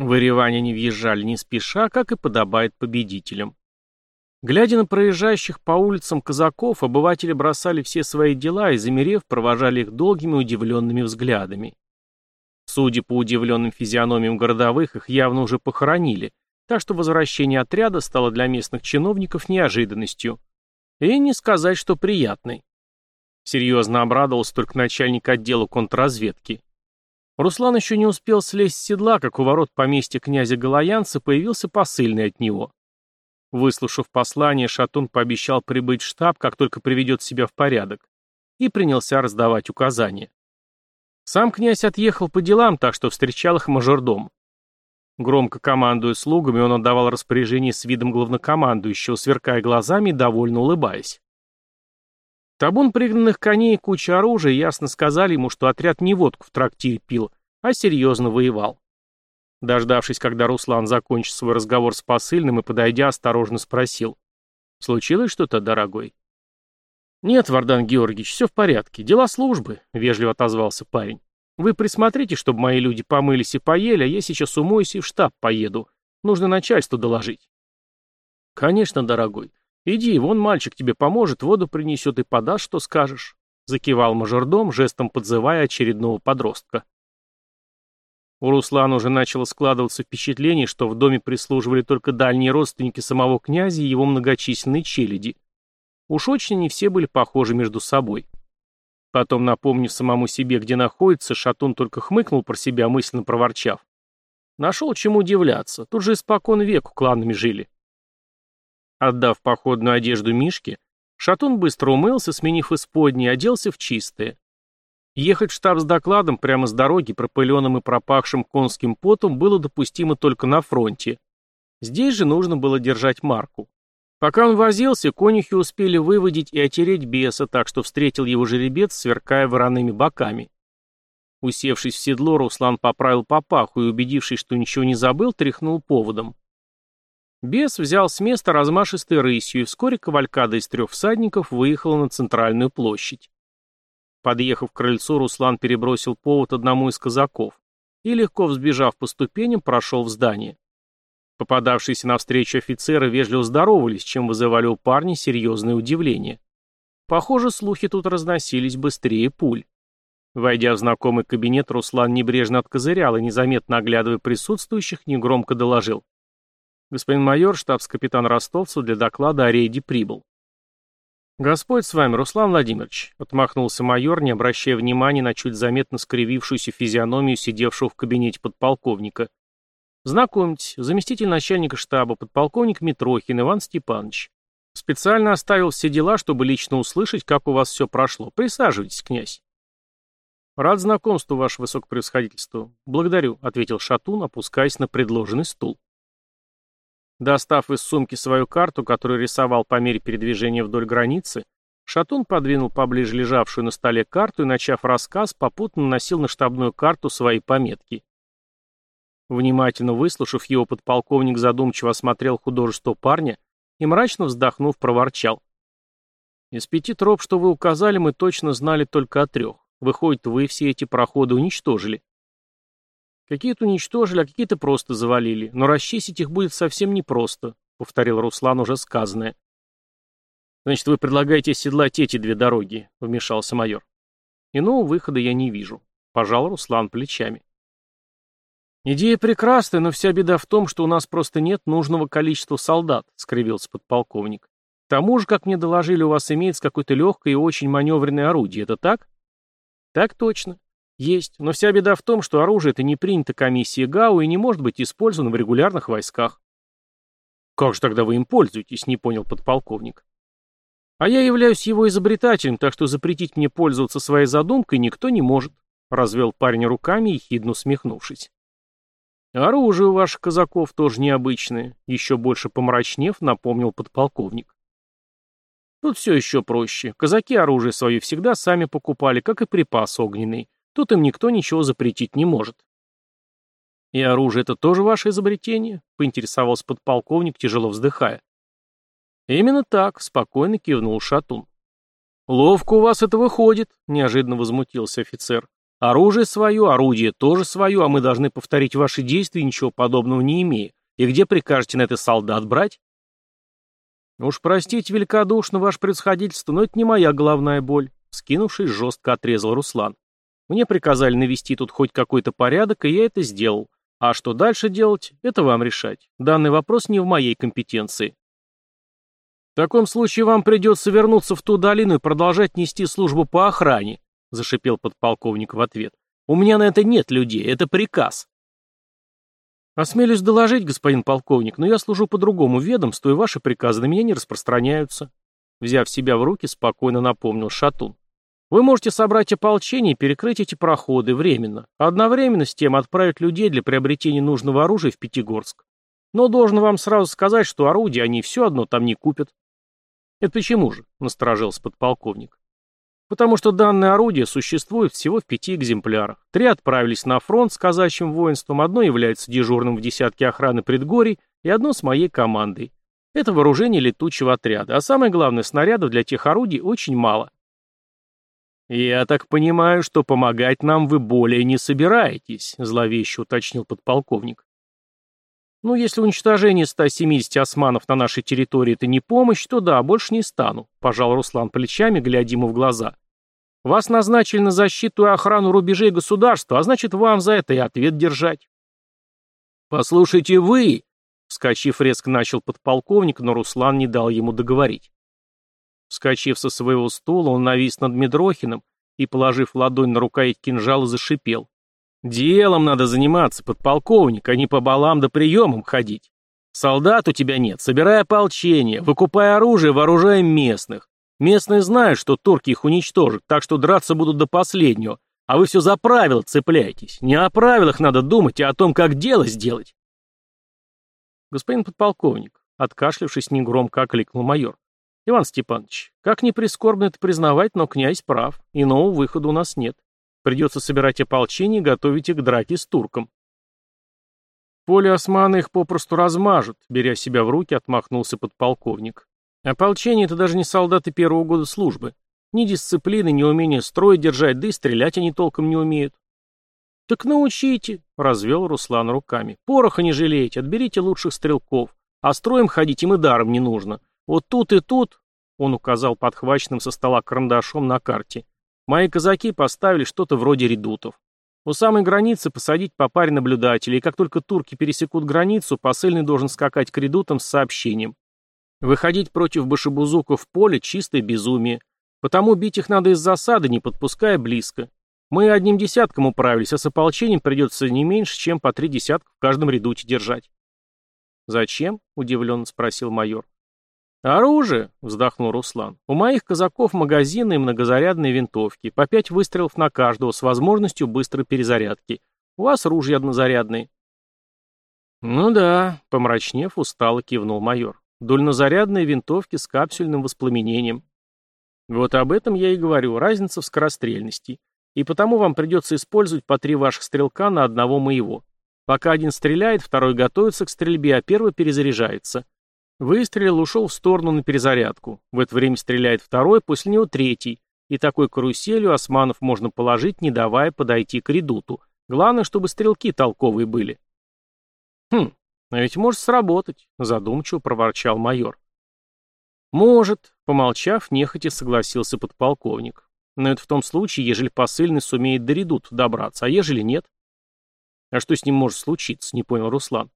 В Ереване они въезжали не спеша, как и подобает победителям. Глядя на проезжающих по улицам казаков, обыватели бросали все свои дела и, замерев, провожали их долгими удивленными взглядами. Судя по удивленным физиономиям городовых, их явно уже похоронили, так что возвращение отряда стало для местных чиновников неожиданностью. И не сказать, что приятной. Серьезно обрадовался только начальник отдела контрразведки. Руслан еще не успел слезть с седла, как у ворот поместья князя Голоянца появился посыльный от него. Выслушав послание, Шатун пообещал прибыть в штаб, как только приведет себя в порядок, и принялся раздавать указания. Сам князь отъехал по делам, так что встречал их мажордом. Громко командуя слугами, он отдавал распоряжение с видом главнокомандующего, сверкая глазами и довольно улыбаясь. Табун пригнанных коней и куча оружия ясно сказали ему, что отряд не водку в трактире пил, а серьезно воевал. Дождавшись, когда Руслан закончит свой разговор с посыльным и, подойдя, осторожно спросил. «Случилось что-то, дорогой?» «Нет, Вардан Георгиевич, все в порядке. Дела службы», — вежливо отозвался парень. «Вы присмотрите, чтобы мои люди помылись и поели, а я сейчас умоюсь и в штаб поеду. Нужно начальству доложить». «Конечно, дорогой. Иди, вон мальчик тебе поможет, воду принесет и подаст, что скажешь», — закивал мажордом, жестом подзывая очередного подростка. У Руслана уже начало складываться впечатление, что в доме прислуживали только дальние родственники самого князя и его многочисленные челяди. Уж очень они все были похожи между собой. Потом, напомнив самому себе, где находится, Шатун только хмыкнул про себя, мысленно проворчав. Нашел чему удивляться, тут же испокон веку кланами жили. Отдав походную одежду Мишке, Шатун быстро умылся, сменив исподнее, оделся в чистое. Ехать в штаб с докладом прямо с дороги, пропыленным и пропахшим конским потом, было допустимо только на фронте. Здесь же нужно было держать марку. Пока он возился, конюхи успели выводить и отереть беса, так что встретил его жеребец, сверкая вороными боками. Усевшись в седло, Руслан поправил папаху и, убедившись, что ничего не забыл, тряхнул поводом. Бес взял с места размашистой рысью, и вскоре кавалькада из трех всадников выехала на центральную площадь. Подъехав к крыльцу, Руслан перебросил повод одному из казаков и, легко взбежав по ступеням, прошел в здание. Попадавшиеся навстречу офицеры вежливо здоровались, чем вызывали у парня серьезное удивление. Похоже, слухи тут разносились быстрее пуль. Войдя в знакомый кабинет, Руслан небрежно откозырял и, незаметно оглядывая присутствующих, негромко доложил. Господин майор, штабс-капитан Ростовцев для доклада о рейде прибыл. «Господь с вами, Руслан Владимирович», — отмахнулся майор, не обращая внимания на чуть заметно скривившуюся физиономию сидевшего в кабинете подполковника. «Знакомьтесь, заместитель начальника штаба, подполковник Митрохин Иван Степанович. Специально оставил все дела, чтобы лично услышать, как у вас все прошло. Присаживайтесь, князь». «Рад знакомству, ваше высокопревосходительство. Благодарю», — ответил Шатун, опускаясь на предложенный стул. Достав из сумки свою карту, которую рисовал по мере передвижения вдоль границы, Шатун подвинул поближе лежавшую на столе карту и, начав рассказ, попутно наносил на штабную карту свои пометки. Внимательно выслушав его, подполковник задумчиво осмотрел художество парня и, мрачно вздохнув, проворчал. «Из пяти троп, что вы указали, мы точно знали только о трех. Выходит, вы все эти проходы уничтожили». Какие-то уничтожили, а какие-то просто завалили. Но расчистить их будет совсем непросто, повторил Руслан уже сказанное. Значит, вы предлагаете оседлать эти две дороги, вмешался майор. Иного выхода я не вижу. Пожал Руслан плечами. «Идея прекрасная, но вся беда в том, что у нас просто нет нужного количества солдат», — скривился подполковник. «К тому же, как мне доложили, у вас имеется какое-то легкое и очень маневренное орудие. Это так?» «Так точно. Есть, но вся беда в том, что оружие это не принято комиссией ГАУ и не может быть использовано в регулярных войсках. Как же тогда вы им пользуетесь, не понял подполковник. А я являюсь его изобретателем, так что запретить мне пользоваться своей задумкой никто не может, развел парень руками, ехидно усмехнувшись. Оружие у ваших казаков тоже необычное, еще больше помрачнев, напомнил подполковник. Тут все еще проще. Казаки оружие свое всегда сами покупали, как и припас огненный. Тут им никто ничего запретить не может. «И оружие — это тоже ваше изобретение?» — поинтересовался подполковник, тяжело вздыхая. «Именно так», — спокойно кивнул Шатун. «Ловко у вас это выходит», — неожиданно возмутился офицер. Оружие свое, орудие тоже свое, а мы должны повторить ваши действия, ничего подобного не имея. И где прикажете на это солдат брать? Уж простите великодушно, ваше превосходительство, но это не моя головная боль. Скинувшись, жестко отрезал Руслан. Мне приказали навести тут хоть какой-то порядок, и я это сделал. А что дальше делать, это вам решать. Данный вопрос не в моей компетенции. В таком случае вам придется вернуться в ту долину и продолжать нести службу по охране, зашипел подполковник в ответ. У меня на это нет людей, это приказ. Осмелюсь доложить, господин полковник, но я служу по другому ведомству, и ваши приказы на меня не распространяются. Взяв себя в руки, спокойно напомнил Шатун. Вы можете собрать ополчение и перекрыть эти проходы временно, а одновременно с тем отправить людей для приобретения нужного оружия в Пятигорск. Но должен вам сразу сказать, что орудия они все одно там не купят. Это почему же? Насторожился подполковник. Потому что данное орудие существует всего в пяти экземплярах. Три отправились на фронт с казачьим воинством, одно является дежурным в десятке охраны предгорий и одно с моей командой. Это вооружение летучего отряда, а самое главное, снарядов для тех орудий очень мало. «Я так понимаю, что помогать нам вы более не собираетесь», — зловеще уточнил подполковник. «Ну, если уничтожение 170 османов на нашей территории — это не помощь, то да, больше не стану», — пожал Руслан плечами, глядя ему в глаза. «Вас назначили на защиту и охрану рубежей государства, а значит, вам за это и ответ держать». «Послушайте вы!» — вскочив резко начал подполковник, но Руслан не дал ему договорить. Вскочив со своего стула, он навис над Медрохиным и, положив ладонь на рукоять кинжала, зашипел. «Делом надо заниматься, подполковник, а не по балам да приемам ходить. Солдат у тебя нет, собирай ополчение, выкупай оружие, вооружай местных. Местные знают, что турки их уничтожат, так что драться будут до последнего, а вы все за правила цепляетесь. Не о правилах надо думать, а о том, как дело сделать». Господин подполковник, откашлявшись негромко, окликнул майор. Иван Степанович, как ни прискорбно это признавать, но князь прав, иного выхода у нас нет. Придется собирать ополчение и готовить их к драке с турком. Поле османы их попросту размажут, беря себя в руки, отмахнулся подполковник. Ополчение — это даже не солдаты первого года службы. Ни дисциплины, ни умения строй держать, да и стрелять они толком не умеют. «Так научите», — развел Руслан руками. «Пороха не жалейте, отберите лучших стрелков. А строем ходить им и даром не нужно. Вот тут и тут, он указал подхваченным со стола карандашом на карте, мои казаки поставили что-то вроде редутов. У самой границы посадить по паре наблюдателей, и как только турки пересекут границу, посыльный должен скакать к редутам с сообщением. Выходить против башебузуков в поле – чистое безумие. Потому бить их надо из засады, не подпуская близко. Мы одним десятком управились, а с ополчением придется не меньше, чем по три десятка в каждом редуте держать. «Зачем?» – удивленно спросил майор. «Оружие!» — вздохнул Руслан. «У моих казаков магазины и многозарядные винтовки, по пять выстрелов на каждого с возможностью быстрой перезарядки. У вас ружья однозарядные». «Ну да», — помрачнев, устало кивнул майор. «Дульнозарядные винтовки с капсюльным воспламенением». «Вот об этом я и говорю, разница в скорострельности. И потому вам придется использовать по три ваших стрелка на одного моего. Пока один стреляет, второй готовится к стрельбе, а первый перезаряжается». Выстрелил, ушел в сторону на перезарядку. В это время стреляет второй, после него третий. И такой каруселью османов можно положить, не давая подойти к редуту. Главное, чтобы стрелки толковые были. Хм, а ведь может сработать, задумчиво проворчал майор. Может, помолчав, нехотя согласился подполковник. Но это в том случае, ежели посыльный сумеет до редут добраться, а ежели нет? А что с ним может случиться, не понял Руслан.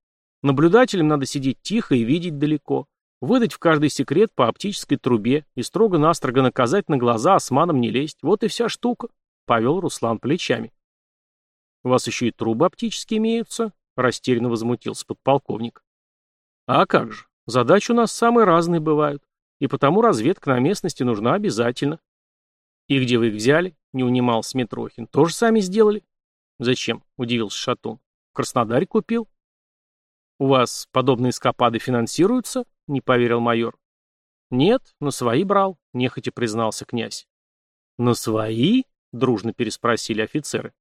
Наблюдателям надо сидеть тихо и видеть далеко. Выдать в каждый секрет по оптической трубе и строго-настрого наказать на глаза османам не лезть. Вот и вся штука. Повел Руслан плечами. У вас еще и трубы оптические имеются? Растерянно возмутился подполковник. А как же? Задачи у нас самые разные бывают. И потому разведка на местности нужна обязательно. И где вы их взяли? Не унимался Митрохин. Тоже сами сделали? Зачем? Удивился Шатун. В Краснодаре купил. «У вас подобные эскапады финансируются?» — не поверил майор. «Нет, на свои брал», — нехотя признался князь. «На свои?» — дружно переспросили офицеры.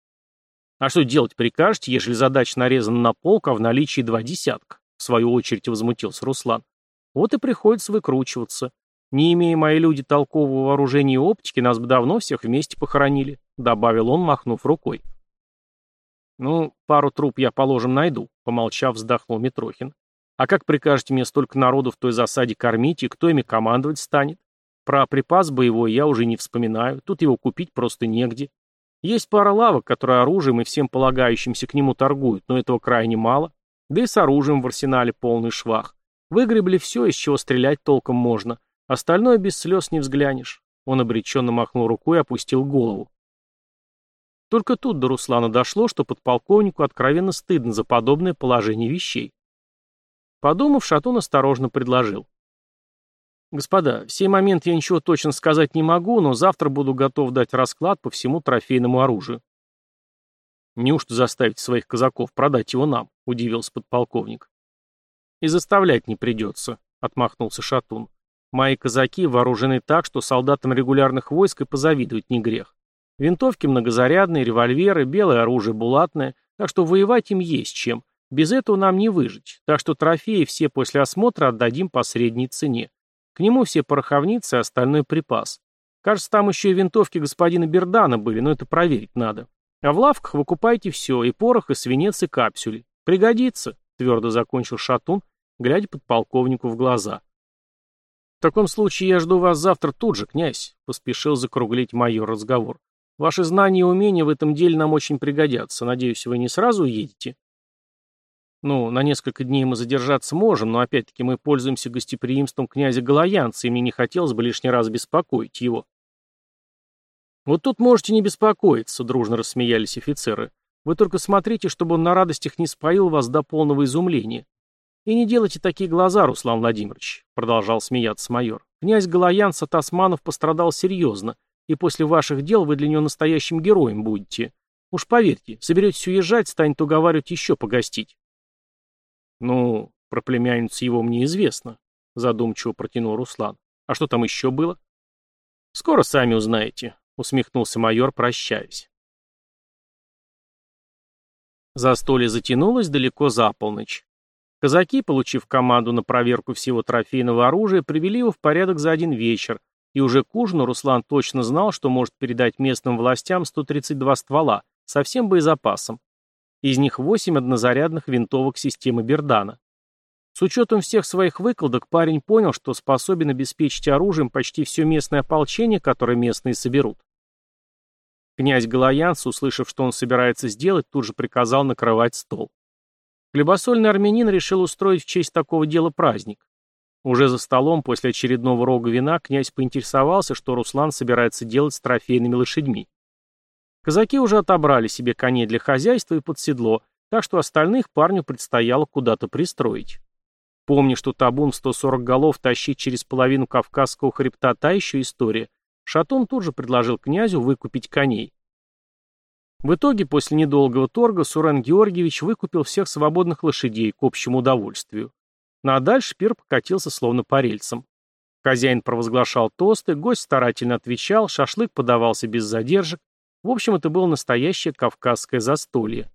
«А что делать прикажете, ежели задача нарезана на полк, а в наличии два десятка?» В свою очередь возмутился Руслан. «Вот и приходится выкручиваться. Не имея мои люди толкового вооружения и оптики, нас бы давно всех вместе похоронили. — добавил он, махнув рукой. «Ну, пару труп я, положим, найду», — помолчав, вздохнул Митрохин. «А как прикажете мне столько народу в той засаде кормить, и кто ими командовать станет? Про припас боевой я уже не вспоминаю, тут его купить просто негде. Есть пара лавок, которые оружием и всем полагающимся к нему торгуют, но этого крайне мало. Да и с оружием в арсенале полный швах. Выгребли все, из чего стрелять толком можно. Остальное без слез не взглянешь». Он обреченно махнул рукой и опустил голову. Только тут до Руслана дошло, что подполковнику откровенно стыдно за подобное положение вещей. Подумав, Шатун осторожно предложил. «Господа, в сей момент я ничего точно сказать не могу, но завтра буду готов дать расклад по всему трофейному оружию». «Неужто заставить своих казаков продать его нам?» — удивился подполковник. «И заставлять не придется», — отмахнулся Шатун. «Мои казаки вооружены так, что солдатам регулярных войск и позавидовать не грех. Винтовки многозарядные, револьверы, белое оружие булатное, так что воевать им есть чем. Без этого нам не выжить, так что трофеи все после осмотра отдадим по средней цене. К нему все пороховницы и остальной припас. Кажется, там еще и винтовки господина Бердана были, но это проверить надо. А в лавках выкупайте все, и порох, и свинец, и капсюли. Пригодится, твердо закончил Шатун, глядя подполковнику в глаза. В таком случае я жду вас завтра тут же, князь, поспешил закруглить майор разговор. Ваши знания и умения в этом деле нам очень пригодятся. Надеюсь, вы не сразу уедете?» «Ну, на несколько дней мы задержаться можем, но опять-таки мы пользуемся гостеприимством князя Голоянца, и мне не хотелось бы лишний раз беспокоить его». «Вот тут можете не беспокоиться», — дружно рассмеялись офицеры. «Вы только смотрите, чтобы он на радостях не споил вас до полного изумления. И не делайте такие глаза, Руслан Владимирович», — продолжал смеяться майор. «Князь Голоянц от османов пострадал серьезно, и после ваших дел вы для него настоящим героем будете. Уж поверьте, соберетесь уезжать, станет уговаривать еще погостить. Ну, про племянницу его мне известно, задумчиво протянул Руслан. А что там еще было? Скоро сами узнаете, усмехнулся майор, прощаясь. Застолье затянулось далеко за полночь. Казаки, получив команду на проверку всего трофейного оружия, привели его в порядок за один вечер, и уже к ужину Руслан точно знал, что может передать местным властям 132 ствола со всем боезапасом. Из них 8 однозарядных винтовок системы Бердана. С учетом всех своих выкладок парень понял, что способен обеспечить оружием почти все местное ополчение, которое местные соберут. Князь Галаянс, услышав, что он собирается сделать, тут же приказал накрывать стол. Хлебосольный армянин решил устроить в честь такого дела праздник. Уже за столом после очередного рога вина князь поинтересовался, что Руслан собирается делать с трофейными лошадьми. Казаки уже отобрали себе коней для хозяйства и под седло, так что остальных парню предстояло куда-то пристроить. Помня, что табун в 140 голов тащить через половину Кавказского хребта та еще история, Шатун тут же предложил князю выкупить коней. В итоге, после недолгого торга, Сурен Георгиевич выкупил всех свободных лошадей к общему удовольствию. Ну а дальше пир покатился словно по рельсам. Хозяин провозглашал тосты, гость старательно отвечал, шашлык подавался без задержек. В общем, это было настоящее кавказское застолье.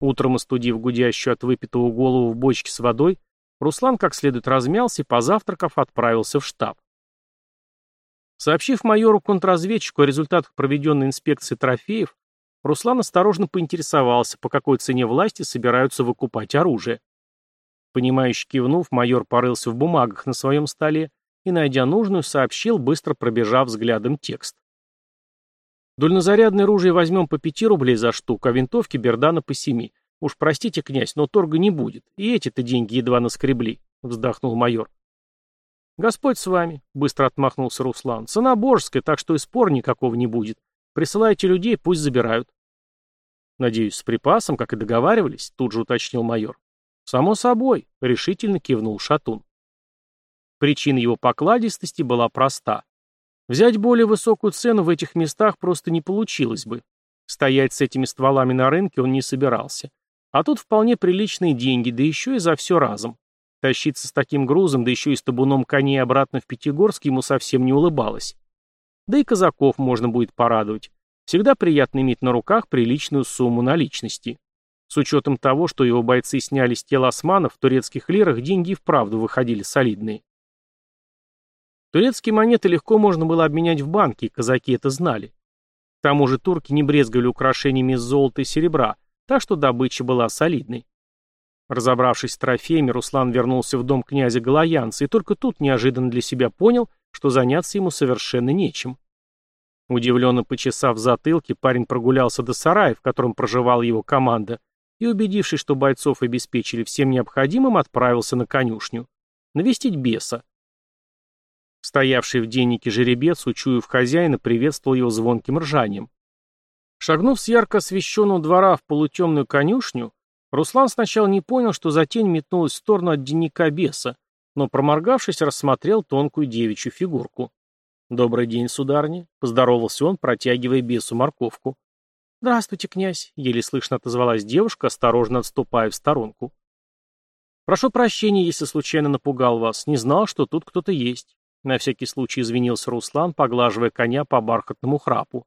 Утром, остудив гудящую от выпитого голову в бочке с водой, Руслан как следует размялся и, позавтракав, отправился в штаб. Сообщив майору-контрразведчику о результатах проведенной инспекции трофеев, Руслан осторожно поинтересовался, по какой цене власти собираются выкупать оружие. Понимающе кивнув, майор порылся в бумагах на своем столе и, найдя нужную, сообщил, быстро пробежав взглядом текст. Дульнозарядное оружие возьмем по пяти рублей за штуку, а винтовки Бердана по семи. Уж простите, князь, но торга не будет. И эти-то деньги едва наскребли, вздохнул майор. Господь с вами, быстро отмахнулся Руслан. Цена божеская, так что и спор никакого не будет. Присылайте людей, пусть забирают. Надеюсь, с припасом, как и договаривались, тут же уточнил майор. «Само собой», — решительно кивнул Шатун. Причина его покладистости была проста. Взять более высокую цену в этих местах просто не получилось бы. Стоять с этими стволами на рынке он не собирался. А тут вполне приличные деньги, да еще и за все разом. Тащиться с таким грузом, да еще и с табуном коней обратно в Пятигорск ему совсем не улыбалось. Да и казаков можно будет порадовать. Всегда приятно иметь на руках приличную сумму наличности. С учетом того, что его бойцы сняли с тел османов, в турецких лирах деньги и вправду выходили солидные. Турецкие монеты легко можно было обменять в банке, и казаки это знали. тому же турки не брезговали украшениями из золота и серебра, так что добыча была солидной. Разобравшись с трофеями, Руслан вернулся в дом князя Галаянца и только тут неожиданно для себя понял, что заняться ему совершенно нечем. Удивленно почесав затылки, парень прогулялся до сарая, в котором проживала его команда, и, убедившись, что бойцов обеспечили всем необходимым, отправился на конюшню. Навестить беса. Стоявший в деннике жеребец, учуяв хозяина, приветствовал его звонким ржанием. Шагнув с ярко освещенного двора в полутемную конюшню, Руслан сначала не понял, что за тень метнулась в сторону от денника беса, но, проморгавшись, рассмотрел тонкую девичью фигурку. «Добрый день, сударыня», — поздоровался он, протягивая бесу морковку. «Здравствуйте, князь», — еле слышно отозвалась девушка, осторожно отступая в сторонку. «Прошу прощения, если случайно напугал вас. Не знал, что тут кто-то есть». На всякий случай извинился Руслан, поглаживая коня по бархатному храпу.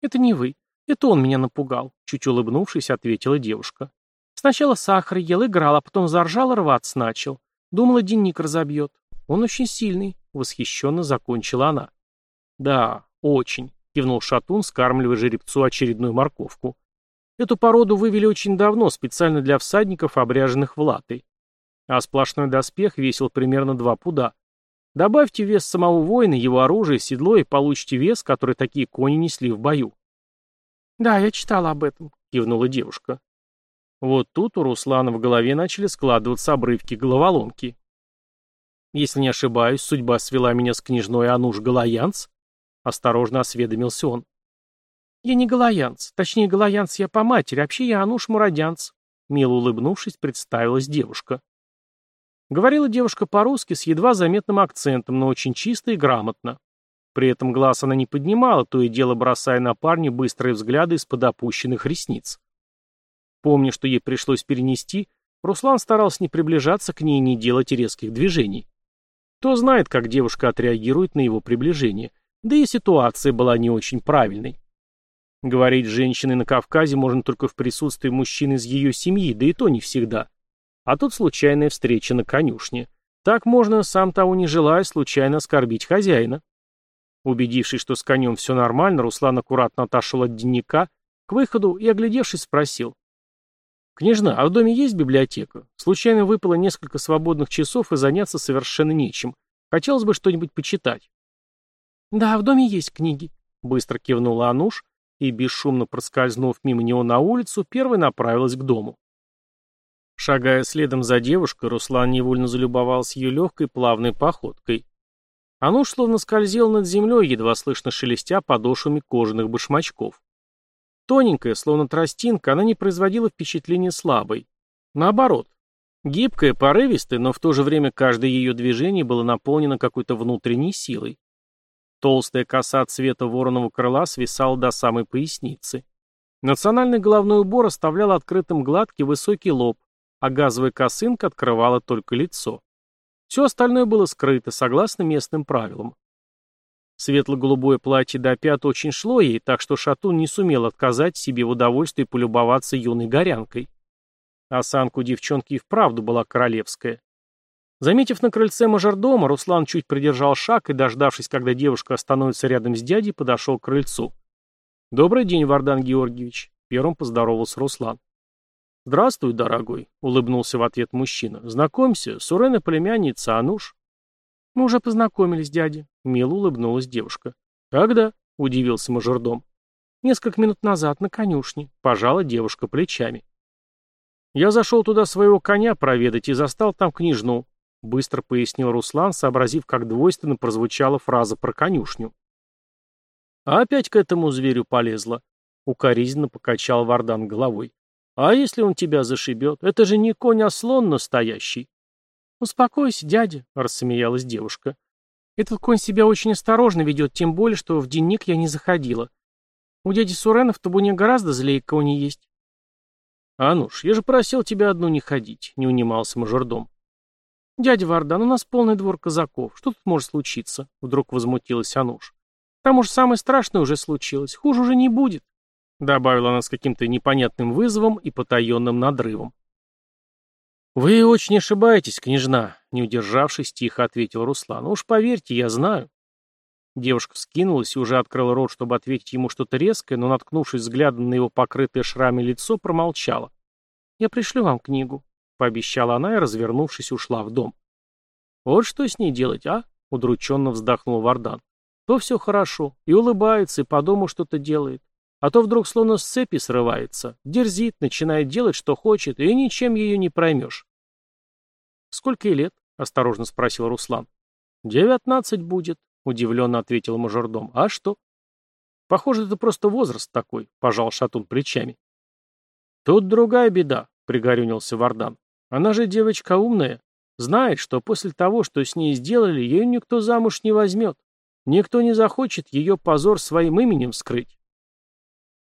«Это не вы. Это он меня напугал», — чуть улыбнувшись, ответила девушка. «Сначала сахар ел, играл, а потом заржал и рваться начал. Думала, денник разобьет. Он очень сильный», — восхищенно закончила она. «Да, очень», — кивнул Шатун, скармливая жеребцу очередную морковку. «Эту породу вывели очень давно, специально для всадников, обряженных в латы. А сплошной доспех весил примерно два пуда. Добавьте вес самого воина, его оружие, седло и получите вес, который такие кони несли в бою. «Да, я читала об этом», — кивнула девушка. Вот тут у Руслана в голове начали складываться обрывки головоломки. «Если не ошибаюсь, судьба свела меня с княжной Ануш Галаянц?» — осторожно осведомился он. «Я не Галаянц. Точнее, Галаянц я по матери, вообще я Ануш Мурадянц», — мило улыбнувшись, представилась девушка. Говорила девушка по-русски с едва заметным акцентом, но очень чисто и грамотно. При этом глаз она не поднимала, то и дело бросая на парня быстрые взгляды из-под опущенных ресниц. Помня, что ей пришлось перенести, Руслан старался не приближаться к ней и не делать резких движений. Кто знает, как девушка отреагирует на его приближение, да и ситуация была не очень правильной. Говорить с женщиной на Кавказе можно только в присутствии мужчины из ее семьи, да и то не всегда. А тут случайная встреча на конюшне. Так можно, сам того не желая, случайно оскорбить хозяина. Убедившись, что с конем все нормально, Руслан аккуратно отошел от денника к выходу и, оглядевшись, спросил. «Княжна, а в доме есть библиотека? Случайно выпало несколько свободных часов и заняться совершенно нечем. Хотелось бы что-нибудь почитать». «Да, в доме есть книги», — быстро кивнула Ануш и, бесшумно проскользнув мимо него на улицу, первой направилась к дому. Шагая следом за девушкой, Руслан невольно залюбовался ее легкой плавной походкой. Уж словно скользило над землей, едва слышно шелестя подошвами кожаных башмачков. Тоненькая, словно тростинка, она не производила впечатления слабой. Наоборот, гибкая, порывистая, но в то же время каждое ее движение было наполнено какой-то внутренней силой. Толстая коса цвета вороного крыла свисала до самой поясницы. Национальный головной убор оставлял открытым гладкий высокий лоб, а газовая косынка открывала только лицо. Все остальное было скрыто, согласно местным правилам. Светло-голубое платье до пят очень шло ей, так что Шатун не сумел отказать себе в удовольствии полюбоваться юной горянкой. Осанка у девчонки и вправду была королевская. Заметив на крыльце мажордома, Руслан чуть придержал шаг и, дождавшись, когда девушка остановится рядом с дядей, подошел к крыльцу. «Добрый день, Вардан Георгиевич», — первым поздоровался Руслан. «Здравствуй, дорогой», — улыбнулся в ответ мужчина. «Знакомься, Сурена племянница Ануш». «Мы уже познакомились, дядя», — мило улыбнулась девушка. «Когда?» — удивился мажордом. «Несколько минут назад на конюшне», — пожала девушка плечами. «Я зашел туда своего коня проведать и застал там княжну», — быстро пояснил Руслан, сообразив, как двойственно прозвучала фраза про конюшню. «А опять к этому зверю полезла», — укоризненно покачал Вардан головой. А если он тебя зашибет? Это же не конь, а слон настоящий. Успокойся, дядя, рассмеялась девушка. Этот конь себя очень осторожно ведет, тем более, что в денник я не заходила. У дяди Сурена в табуне гораздо злее кони есть. «Ануш, я же просил тебя одну не ходить», — не унимался мажордом. «Дядя Вардан, у нас полный двор казаков. Что тут может случиться?» — вдруг возмутилась Ануш. «Там уж самое страшное уже случилось. Хуже уже не будет. Добавила она с каким-то непонятным вызовом и потаенным надрывом. «Вы очень ошибаетесь, княжна», — не удержавшись, тихо ответил Руслан. «Уж поверьте, я знаю». Девушка вскинулась и уже открыла рот, чтобы ответить ему что-то резкое, но, наткнувшись взглядом на его покрытое шрами лицо, промолчала. «Я пришлю вам книгу», — пообещала она и, развернувшись, ушла в дом. «Вот что с ней делать, а?» — удрученно вздохнул Вардан. «То все хорошо, и улыбается, и по дому что-то делает. А то вдруг словно с цепи срывается, дерзит, начинает делать, что хочет, и ничем ее не проймешь». «Сколько ей лет?» — осторожно спросил Руслан. «Девятнадцать будет», удивленно ответил мажордом. А что? Похоже, это просто возраст такой, пожал Шатун плечами. Тут другая беда, пригорюнился Вардан. Она же девочка умная. Знает, что после того, что с ней сделали, ее никто замуж не возьмет. Никто не захочет ее позор своим именем скрыть.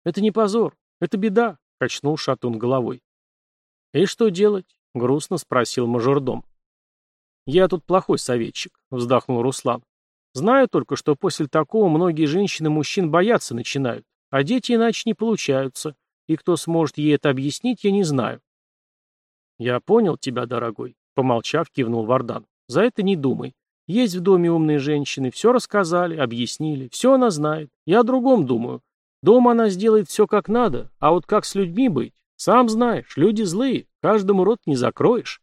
Это не позор, это беда, качнул Шатун головой. И что делать? грустно спросил мажордом. Я тут плохой советчик, вздохнул Руслан. Знаю только, что после такого многие женщины мужчин бояться начинают, а дети иначе не получаются, и кто сможет ей это объяснить, я не знаю. Я понял тебя, дорогой, помолчав, кивнул Вардан. За это не думай. Есть в доме умные женщины, все рассказали, объяснили, все она знает. Я о другом думаю. Дома она сделает все как надо, а вот как с людьми быть? Сам знаешь, люди злые, каждому рот не закроешь.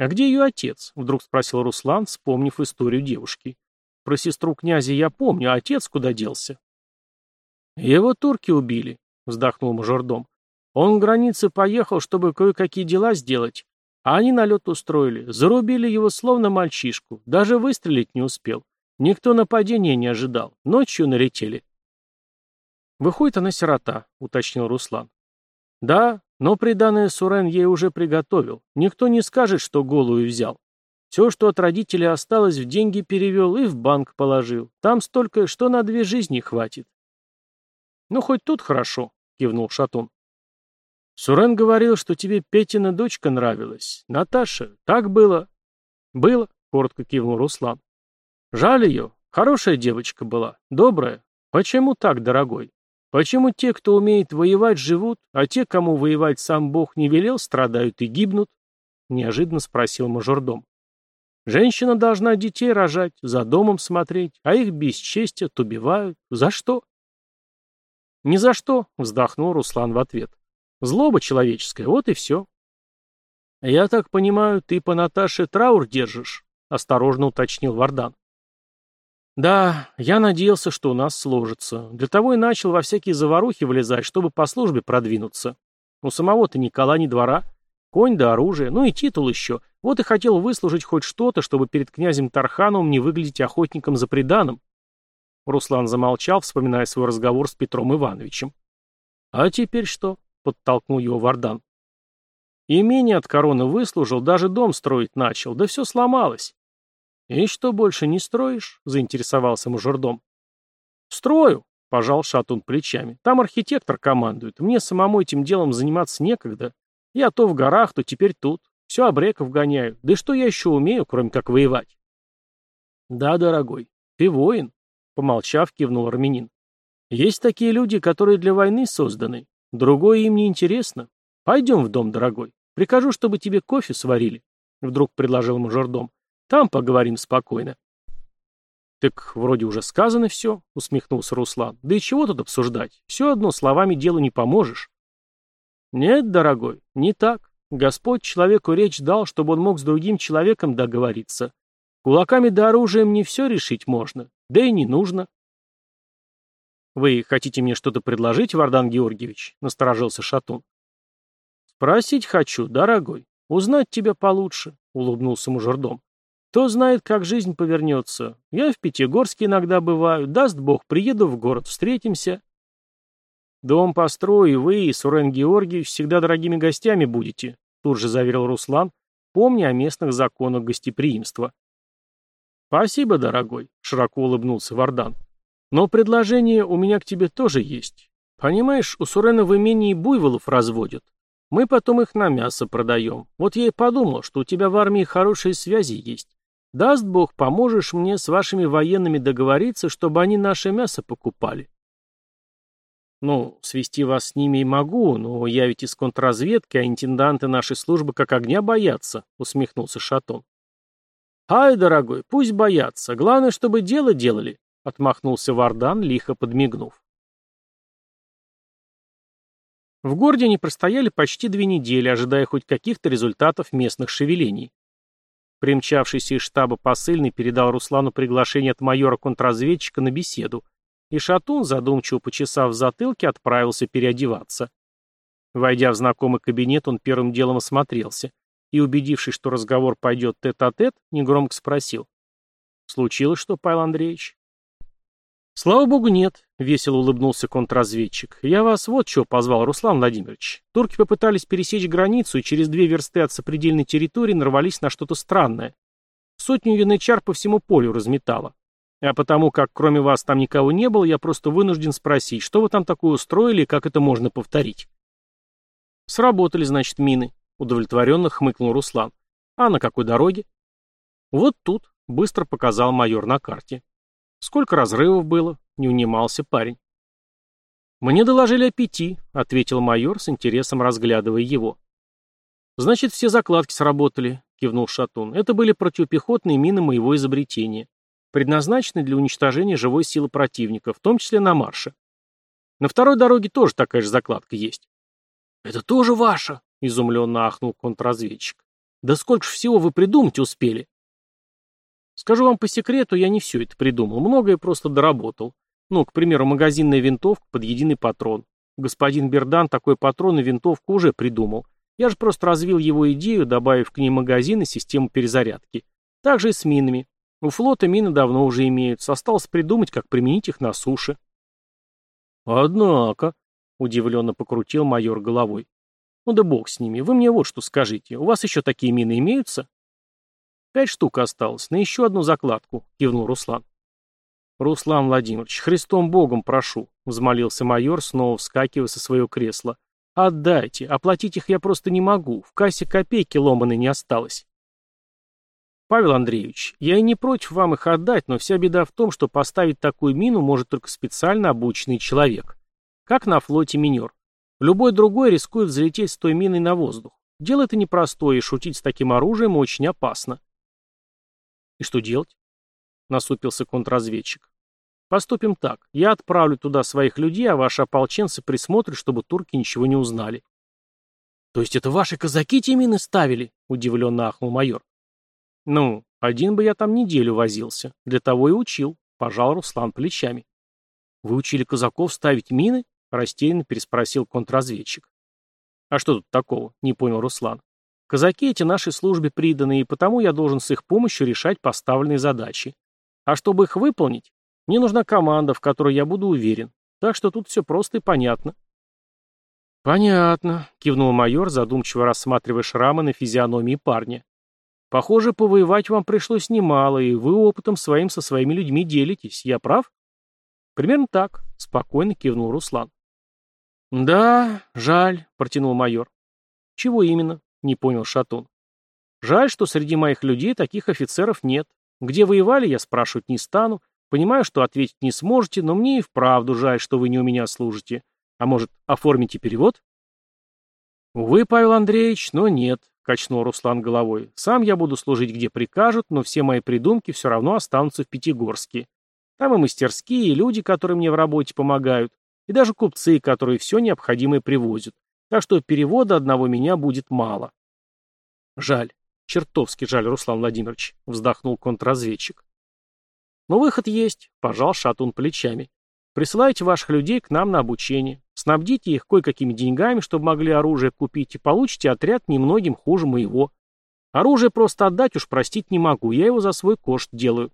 «А где ее отец?» — вдруг спросил Руслан, вспомнив историю девушки. «Про сестру князя я помню, а отец куда делся?» «Его турки убили», — вздохнул мажордом. «Он к границе поехал, чтобы кое-какие дела сделать, а они налет устроили, зарубили его словно мальчишку, даже выстрелить не успел. Никто нападения не ожидал, ночью налетели». «Выходит, она сирота», — уточнил Руслан. «Да, но приданное Сурен ей уже приготовил. Никто не скажет, что голую взял. Все, что от родителей осталось, в деньги перевел и в банк положил. Там столько, что на две жизни хватит. «Ну, хоть тут хорошо», — кивнул Шатун. «Сурен говорил, что тебе Петина дочка нравилась. Наташа, так было?» «Было», — коротко кивнул Руслан. «Жаль ее. Хорошая девочка была. Добрая. Почему так, дорогой? Почему те, кто умеет воевать, живут, а те, кому воевать сам Бог не велел, страдают и гибнут? Неожиданно спросил мажордом. Женщина должна детей рожать, за домом смотреть, а их бесчестят, убивают. За что? Ни за что, вздохнул Руслан в ответ. Злоба человеческая, вот и все. Я так понимаю, ты по Наташе траур держишь? Осторожно уточнил Вардан. Да, я надеялся, что у нас сложится. Для того и начал во всякие заварухи влезать, чтобы по службе продвинуться. У самого-то ни кола, ни двора. Конь да оружие, ну и титул еще. Вот и хотел выслужить хоть что-то, чтобы перед князем Тархановым не выглядеть охотником за преданом. Руслан замолчал, вспоминая свой разговор с Петром Ивановичем. «А теперь что?» — подтолкнул его Вардан. «Имение от короны выслужил, даже дом строить начал, да все сломалось. «И что, больше не строишь?» — заинтересовался мажордом. «Строю», — пожал Шатун плечами. «Там архитектор командует. Мне самому этим делом заниматься некогда. Я то в горах, то теперь тут. Все обреков гоняю. Да что я еще умею, кроме как воевать?» «Да, дорогой, ты воин», — помолчав, кивнул армянин. «Есть такие люди, которые для войны созданы. Другое им не интересно. Пойдем в дом, дорогой. Прикажу, чтобы тебе кофе сварили», — вдруг предложил мажордом. Там поговорим спокойно. Так вроде уже сказано все, усмехнулся Руслан. Да и чего тут обсуждать? Все одно словами делу не поможешь. Нет, дорогой, не так. Господь человеку речь дал, чтобы он мог с другим человеком договориться. Кулаками да оружием не все решить можно, да и не нужно. «Вы хотите мне что-то предложить, Вардан Георгиевич?» — насторожился Шатун. «Спросить хочу, дорогой. Узнать тебя получше», — улыбнулся мажордом. Кто знает, как жизнь повернется. Я в Пятигорске иногда бываю. Даст Бог, приеду в город, встретимся. Дом построю, вы, и Сурен Георгиевич всегда дорогими гостями будете, тут же заверил Руслан, помня о местных законах гостеприимства. Спасибо, дорогой, широко улыбнулся Вардан. Но предложение у меня к тебе тоже есть. Понимаешь, у Сурена в имении буйволов разводят. Мы потом их на мясо продаем. Вот я и подумал, что у тебя в армии хорошие связи есть. Даст Бог, поможешь мне с вашими военными договориться, чтобы они наше мясо покупали. Ну, свести вас с ними и могу, но я ведь из контрразведки, а интенданты нашей службы как огня боятся, усмехнулся Шатон. «Ай, дорогой, пусть боятся. Главное, чтобы дело делали», — отмахнулся Вардан, лихо подмигнув. В городе они простояли почти две недели, ожидая хоть каких-то результатов местных шевелений. Примчавшийся из штаба посыльный передал Руслану приглашение от майора-контрразведчика на беседу, и Шатун, задумчиво почесав в затылке, отправился переодеваться. Войдя в знакомый кабинет, он первым делом осмотрелся и, убедившись, что разговор пойдет тет-а-тет, -тет, негромко спросил. «Случилось что, Павел Андреевич?» «Слава богу, нет», — весело улыбнулся контрразведчик. «Я вас вот что позвал, Руслан Владимирович. Турки попытались пересечь границу и через две версты от сопредельной территории нарвались на что-то странное. Сотню янычар по всему полю разметало. А потому как кроме вас там никого не было, я просто вынужден спросить, что вы там такое устроили и как это можно повторить?» «Сработали, значит, мины», — удовлетворенно хмыкнул Руслан. «А на какой дороге?» «Вот тут», — быстро показал майор на карте. «Сколько разрывов было?» — не унимался парень. «Мне доложили о пяти», — ответил майор с интересом разглядывая его. «Значит, все закладки сработали», — кивнул Шатун. «Это были противопехотные мины моего изобретения, предназначенные для уничтожения живой силы противника, в том числе на марше. На второй дороге тоже такая же закладка есть». «Это тоже ваша?» — изумленно ахнул контрразведчик. «Да сколько ж всего вы придумать успели?» Скажу вам по секрету, я не все это придумал, многое просто доработал. Ну, к примеру, магазинная винтовка под единый патрон. Господин Бердан такой патрон и винтовку уже придумал. Я же просто развил его идею, добавив к ней магазин и систему перезарядки. Так же и с минами. У флота мины давно уже имеются, осталось придумать, как применить их на суше. Однако, удивленно покрутил майор головой. Ну да бог с ними, вы мне вот что скажите, у вас еще такие мины имеются? «Пять штук осталось, на еще одну закладку», — кивнул Руслан. «Руслан Владимирович, Христом Богом прошу», — взмолился майор, снова вскакивая со своего кресла. «Отдайте, оплатить их я просто не могу, в кассе копейки ломаной не осталось». «Павел Андреевич, я и не против вам их отдать, но вся беда в том, что поставить такую мину может только специально обученный человек. Как на флоте минер. Любой другой рискует взлететь с той миной на воздух. Дело это непростое, и шутить с таким оружием очень опасно. «И что делать?» — насупился контрразведчик. «Поступим так. Я отправлю туда своих людей, а ваши ополченцы присмотрят, чтобы турки ничего не узнали». «То есть это ваши казаки те мины ставили?» — удивленно ахнул майор. «Ну, один бы я там неделю возился. Для того и учил», — пожал Руслан плечами. «Вы учили казаков ставить мины?» — растерянно переспросил контрразведчик. «А что тут такого?» — не понял Руслан. Казаки эти нашей службе приданы, и потому я должен с их помощью решать поставленные задачи. А чтобы их выполнить, мне нужна команда, в которой я буду уверен. Так что тут все просто и понятно. «Понятно», — кивнул майор, задумчиво рассматривая шрамы на физиономии парня. «Похоже, повоевать вам пришлось немало, и вы опытом своим со своими людьми делитесь. Я прав?» «Примерно так», — спокойно кивнул Руслан. «Да, жаль», — протянул майор. «Чего именно?» — не понял Шатун. «Жаль, что среди моих людей таких офицеров нет. Где воевали, я спрашивать не стану. Понимаю, что ответить не сможете, но мне и вправду жаль, что вы не у меня служите. А может, оформите перевод?» «Увы, Павел Андреевич, но нет», — качнул Руслан головой. «Сам я буду служить, где прикажут, но все мои придумки все равно останутся в Пятигорске. Там и мастерские, и люди, которые мне в работе помогают, и даже купцы, которые все необходимое привозят. Так что перевода одного меня будет мало. Жаль. Чертовски жаль, Руслан Владимирович, вздохнул контрразведчик. Но выход есть, пожал Шатун плечами. Присылайте ваших людей к нам на обучение. Снабдите их кое-какими деньгами, чтобы могли оружие купить, и получите отряд немногим хуже моего. Оружие просто отдать уж простить не могу, я его за свой кошт делаю.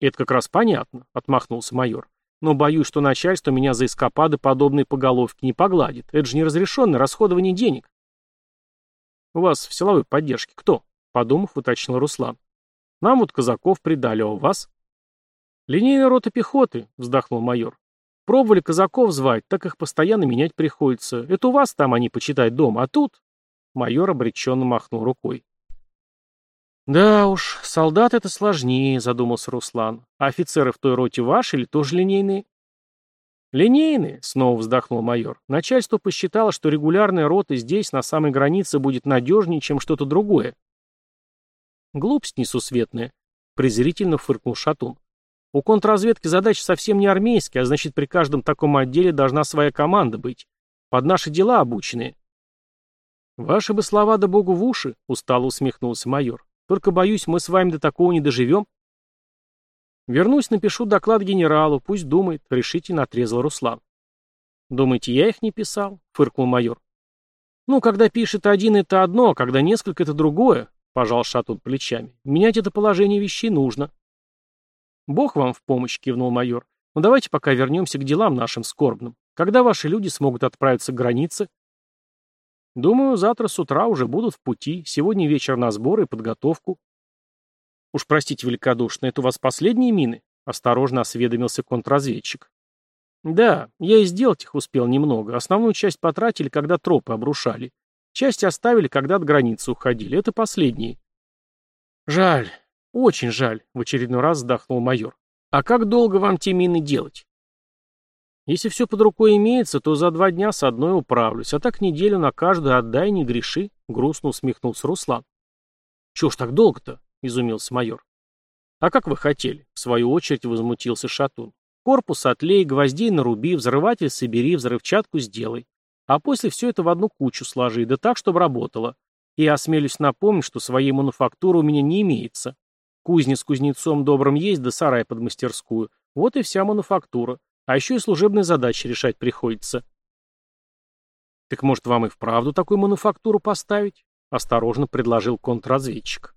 Это как раз понятно, отмахнулся майор. Но боюсь, что начальство меня за эскапады подобные поголовки не погладит. Это же неразрешенное расходование денег. У вас в силовой поддержке кто? Подумав, уточнил Руслан. Нам вот казаков придали, а у вас? Линейная рота пехоты, вздохнул майор. Пробовали казаков звать, так их постоянно менять приходится. Это у вас там они почитать дома, а тут... Майор обреченно махнул рукой. «Да уж, солдат это сложнее», — задумался Руслан. «А офицеры в той роте ваши или тоже линейные?» «Линейные», — снова вздохнул майор. «Начальство посчитало, что регулярная рота здесь, на самой границе, будет надежнее, чем что-то другое». Глупость несусветная, презрительно фыркнул Шатун. У контрразведки задача совсем не армейская, а значит при каждом таком отделе должна своя команда быть. Под наши дела обученные. Ваши бы слова да богу в уши, устало усмехнулся майор. Только боюсь, мы с вами до такого не доживем. Вернусь, напишу доклад генералу, пусть думает, решительно отрезал Руслан. Думаете, я их не писал? Фыркнул майор. Ну, когда пишет один, это одно, а когда несколько, это другое, пожал Шатун плечами. Менять это положение вещей нужно. Бог вам в помощь, кивнул майор. Но давайте пока вернемся к делам нашим скорбным. Когда ваши люди смогут отправиться к границе? Думаю, завтра с утра уже будут в пути. Сегодня вечер на сборы и подготовку. Уж простите великодушно, это у вас последние мины? Осторожно осведомился контрразведчик. Да, я и сделать их успел немного. Основную часть потратили, когда тропы обрушали. Часть оставили, когда от границы уходили. Это последние. Жаль, очень жаль, в очередной раз вздохнул майор. А как долго вам те мины делать? Если все под рукой имеется, то за два дня с одной управлюсь, а так неделю на каждую отдай, не греши, грустно усмехнулся Руслан. Чего ж так долго-то? изумился майор. А как вы хотели? В свою очередь возмутился Шатун. Корпус отлей, гвоздей наруби, взрыватель собери, взрывчатку сделай. А после все это в одну кучу сложи, да так, чтобы работало. И осмелюсь напомнить, что своей мануфактуры у меня не имеется. Кузня с кузнецом добрым есть, да сарай под мастерскую. Вот и вся мануфактура. А еще и служебные задачи решать приходится. Так может вам и вправду такую мануфактуру поставить? Осторожно предложил контрразведчик.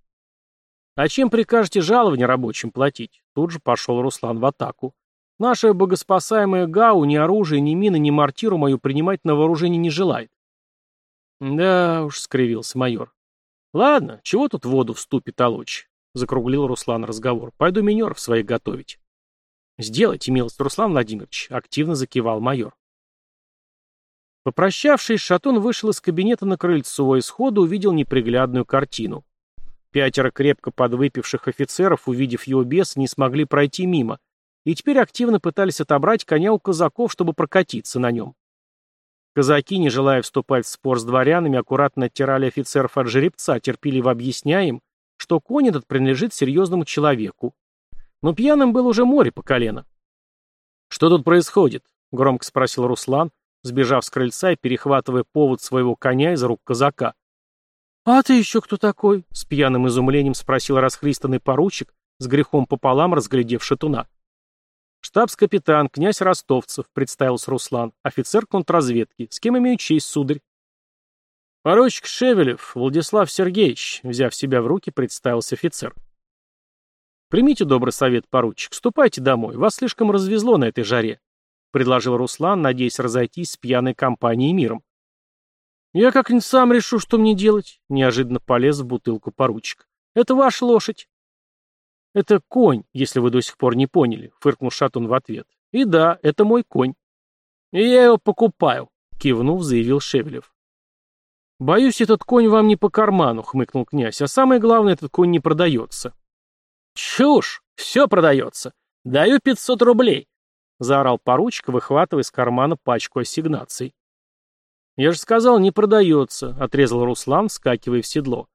А чем прикажете жалование рабочим платить? Тут же пошел Руслан в атаку. Наша богоспасаемая ГАУ ни оружия, ни мины, ни мортиру мою принимать на вооружение не желает. Да уж, скривился майор. Ладно, чего тут воду в ступе толочь? Закруглил Руслан разговор. Пойду минеров своих готовить. «Сделайте милость, Руслан Владимирович», — активно закивал майор. Попрощавшись, Шатун вышел из кабинета на крыльцо и сходу увидел неприглядную картину. Пятеро крепко подвыпивших офицеров, увидев его бес, не смогли пройти мимо, и теперь активно пытались отобрать коня у казаков, чтобы прокатиться на нем. Казаки, не желая вступать в спор с дворянами, аккуратно оттирали офицеров от жеребца, терпеливо объясняя им, что конь этот принадлежит серьезному человеку, но пьяным было уже море по колено. «Что тут происходит?» — громко спросил Руслан, сбежав с крыльца и перехватывая повод своего коня из рук казака. «А ты еще кто такой?» — с пьяным изумлением спросил расхристанный поручик, с грехом пополам разглядев шатуна. «Штабс-капитан, князь Ростовцев», — представился Руслан, офицер контрразведки. «С кем имею честь, сударь?» «Поручик Шевелев, Владислав Сергеевич», — взяв себя в руки, представился офицер. «Примите добрый совет, поручик, ступайте домой, вас слишком развезло на этой жаре», — предложил Руслан, надеясь разойтись с пьяной компанией миром. «Я как-нибудь сам решу, что мне делать», — неожиданно полез в бутылку поручик. «Это ваша лошадь». «Это конь, если вы до сих пор не поняли», — фыркнул Шатун в ответ. «И да, это мой конь». «И я его покупаю», — кивнув, заявил Шевелев. «Боюсь, этот конь вам не по карману», — хмыкнул князь, «а самое главное, этот конь не продается». «Чушь! Все продается! Даю пятьсот рублей!» — заорал поручик, выхватывая из кармана пачку ассигнаций. «Я же сказал, не продается», — отрезал Руслан, скакивая в седло.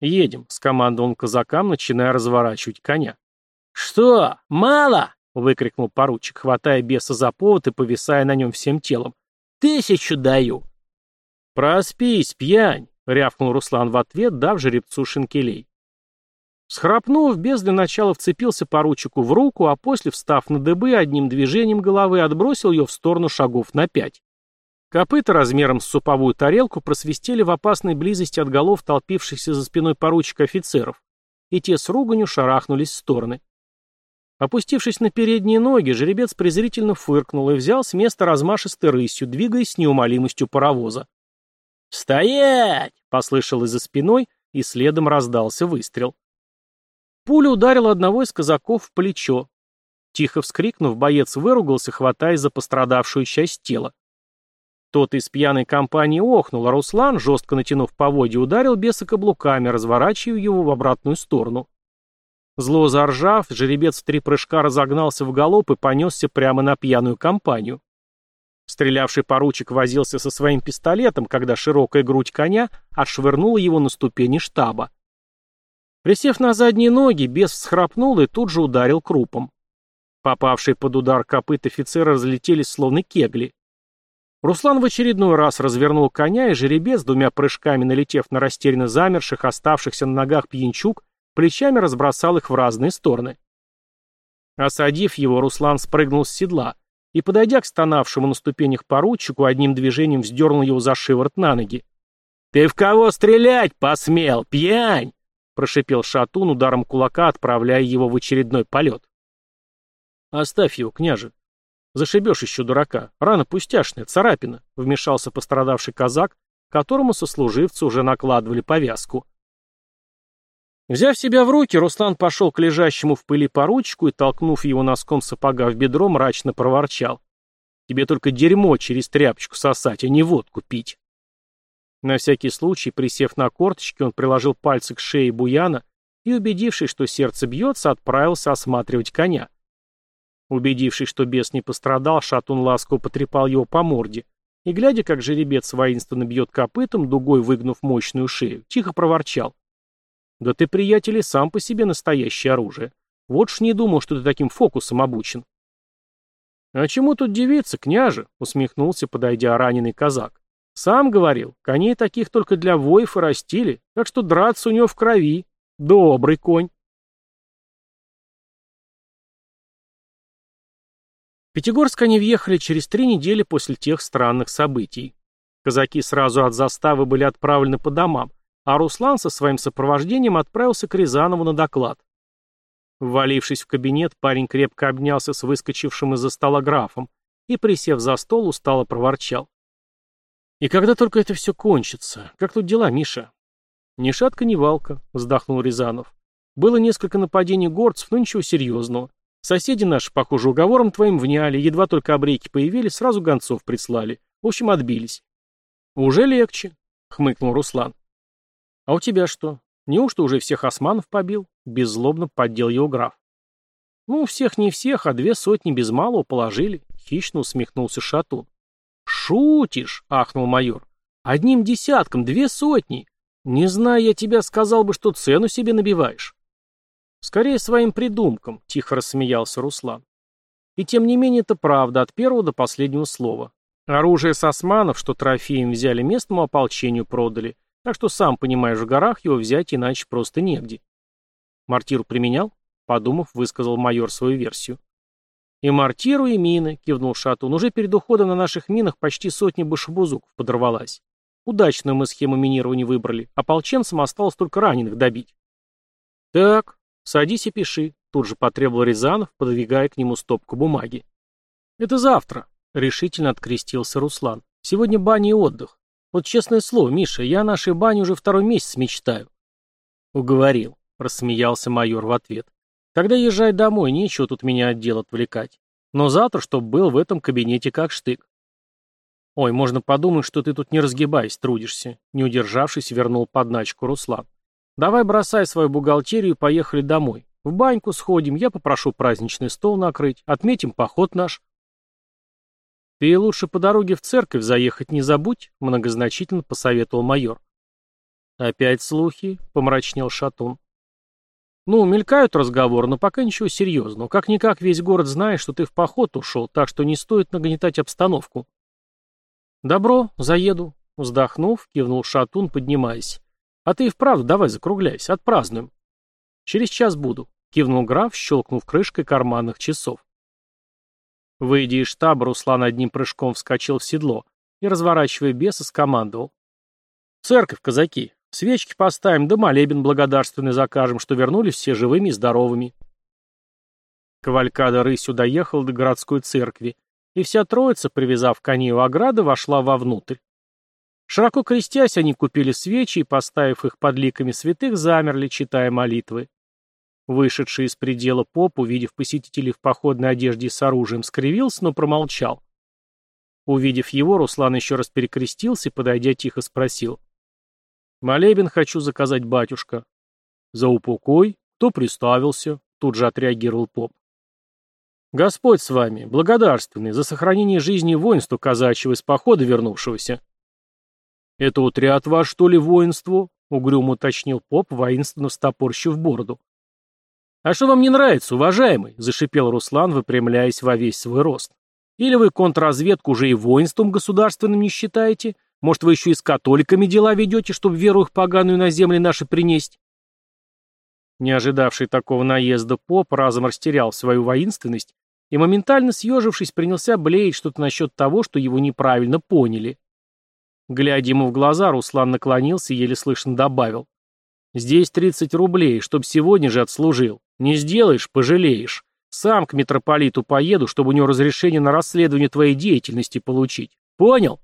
«Едем», — скомандовал он казакам, начиная разворачивать коня. «Что? Мало?» — выкрикнул поручик, хватая беса за повод и повисая на нем всем телом. «Тысячу даю!» «Проспись, пьянь!» — рявкнул Руслан в ответ, дав жеребцу шинкелей. Схрапнув, без для начала вцепился поручику в руку, а после, встав на дыбы, одним движением головы отбросил ее в сторону шагов на пять. Копыта размером с суповую тарелку просвистели в опасной близости от голов толпившихся за спиной поручика офицеров, и те с руганью шарахнулись в стороны. Опустившись на передние ноги, жеребец презрительно фыркнул и взял с места размашистой рысью, двигаясь с неумолимостью паровоза. «Стоять!» — послышалось за спиной, и следом раздался выстрел. Пуля ударила одного из казаков в плечо. Тихо вскрикнув, боец выругался, хватаясь за пострадавшую часть тела. Тот из пьяной компании охнул, а Руслан, жестко натянув поводья, ударил беса каблуками, разворачивая его в обратную сторону. Зло заржав, жеребец в три прыжка разогнался в галоп и понесся прямо на пьяную компанию. Стрелявший поручик возился со своим пистолетом, когда широкая грудь коня отшвырнула его на ступени штаба. Присев на задние ноги, бес всхрапнул и тут же ударил крупом. Попавшие под удар копыт офицера разлетелись словно кегли. Руслан в очередной раз развернул коня, и жеребец, двумя прыжками налетев на растерянно замерших, оставшихся на ногах пьянчук, плечами разбросал их в разные стороны. Осадив его, Руслан спрыгнул с седла и, подойдя к стонавшему на ступенях поручику, одним движением вздернул его за шиворот на ноги. «Ты в кого стрелять посмел, пьянь?» — прошипел Шатун ударом кулака, отправляя его в очередной полет. «Оставь его, княже. Зашибешь еще дурака. Рана пустяшная, царапина», — вмешался пострадавший казак, которому сослуживцы уже накладывали повязку. Взяв себя в руки, Руслан пошел к лежащему в пыли поручику и, толкнув его носком сапога в бедро, мрачно проворчал. «Тебе только дерьмо через тряпочку сосать, а не водку пить». На всякий случай, присев на корточки, он приложил пальцы к шее Буяна и, убедившись, что сердце бьется, отправился осматривать коня. Убедившись, что бес не пострадал, шатун ласково потрепал его по морде и, глядя, как жеребец воинственно бьет копытом, дугой выгнув мощную шею, тихо проворчал. «Да ты, приятель, сам по себе настоящее оружие. Вот ж не думал, что ты таким фокусом обучен». «А чему тут девица, княже?» — усмехнулся, подойдя раненый казак. «Сам говорил, коней таких только для воев и растили, так что драться у него в крови. Добрый конь». В Пятигорск они въехали через три недели после тех странных событий. Казаки сразу от заставы были отправлены по домам, а Руслан со своим сопровождением отправился к Рязанову на доклад. Ввалившись в кабинет, парень крепко обнялся с выскочившим из-за стола графом и, присев за стол, устало проворчал. «И когда только это все кончится? Как тут дела, Миша?» «Ни шатка, ни валка», — вздохнул Рязанов. «Было несколько нападений горцев, но ничего серьезного. Соседи наши, похоже, уговором твоим вняли, едва только обрейки появились, сразу гонцов прислали. В общем, отбились». «Уже легче», — хмыкнул Руслан. «А у тебя что? Неужто уже всех османов побил?» — беззлобно поддел его граф. «Ну, всех не всех, а две сотни без малого положили», — хищно усмехнулся Шатун. «Шутишь?» — ахнул майор. «Одним десятком, две сотни. Не зная я тебя, сказал бы, что цену себе набиваешь». «Скорее своим придумкам», — тихо рассмеялся Руслан. «И тем не менее это правда, от первого до последнего слова. Оружие с османов, что трофеем взяли, местному ополчению продали, так что сам понимаешь, в горах его взять иначе просто негде». «Мортиру применял?» — подумав, высказал майор свою версию. «И мортиру, и мины», — кивнул Шатун. «Уже перед уходом на наших минах почти сотни башебузуков подорвалась. Удачную мы схему минирования выбрали. Ополченцам осталось только раненых добить». «Так, садись и пиши», — тут же потребовал Рязанов, подвигая к нему стопку бумаги. «Это завтра», — решительно открестился Руслан. «Сегодня баня и отдых. Вот честное слово, Миша, я о нашей бане уже второй месяц мечтаю». «Уговорил», — рассмеялся майор в ответ. Тогда езжай домой, нечего тут меня от дел отвлекать. Но завтра, чтоб был в этом кабинете как штык. Ой, можно подумать, что ты тут не разгибаясь трудишься. Не удержавшись, вернул подначку Руслан. Давай бросай свою бухгалтерию и поехали домой. В баньку сходим, я попрошу праздничный стол накрыть, отметим поход наш. Ты лучше по дороге в церковь заехать не забудь, многозначительно посоветовал майор. Опять слухи, помрачнел Шатун. Ну, мелькают разговоры, но пока ничего серьезного. Как-никак весь город знает, что ты в поход ушел, так что не стоит нагнетать обстановку. Добро, заеду. Вздохнув, кивнул Шатун, поднимаясь. А ты и вправду давай закругляйся, отпразднуем. Через час буду, кивнул граф, щелкнув крышкой карманных часов. Выйдя из штаба, Руслан одним прыжком вскочил в седло и, разворачивая беса, скомандовал. «Церковь, казаки! Свечки поставим, да молебен благодарственный закажем, что вернулись все живыми и здоровыми. Кавалькада рысью доехала до городской церкви, и вся троица, привязав коней у ограды, вошла вовнутрь. Широко крестясь, они купили свечи и, поставив их под ликами святых, замерли, читая молитвы. Вышедший из предела поп, увидев посетителей в походной одежде с оружием, скривился, но промолчал. Увидев его, Руслан еще раз перекрестился и, подойдя, тихо спросил. «Молебен хочу заказать, батюшка». «За упокой? Кто приставился?» Тут же отреагировал поп. «Господь с вами, благодарственный, за сохранение жизни воинства казачьего из похода вернувшегося». «Это отряд ваш, что ли, воинству?» угрюмо уточнил поп, воинственно встопорщив бороду. «А что вам не нравится, уважаемый?» — зашипел Руслан, выпрямляясь во весь свой рост. «Или вы контрразведку уже и воинством государственным не считаете? Может, вы еще и с католиками дела ведете, чтобы веру их поганую на земли наши принесть?» Не ожидавший такого наезда поп разом растерял свою воинственность и, моментально съежившись, принялся блеять что-то насчет того, что его неправильно поняли. Глядя ему в глаза, Руслан наклонился и еле слышно добавил. «Здесь 30 рублей, чтоб сегодня же отслужил. Не сделаешь — пожалеешь. Сам к митрополиту поеду, чтобы у него разрешение на расследование твоей деятельности получить. Понял?»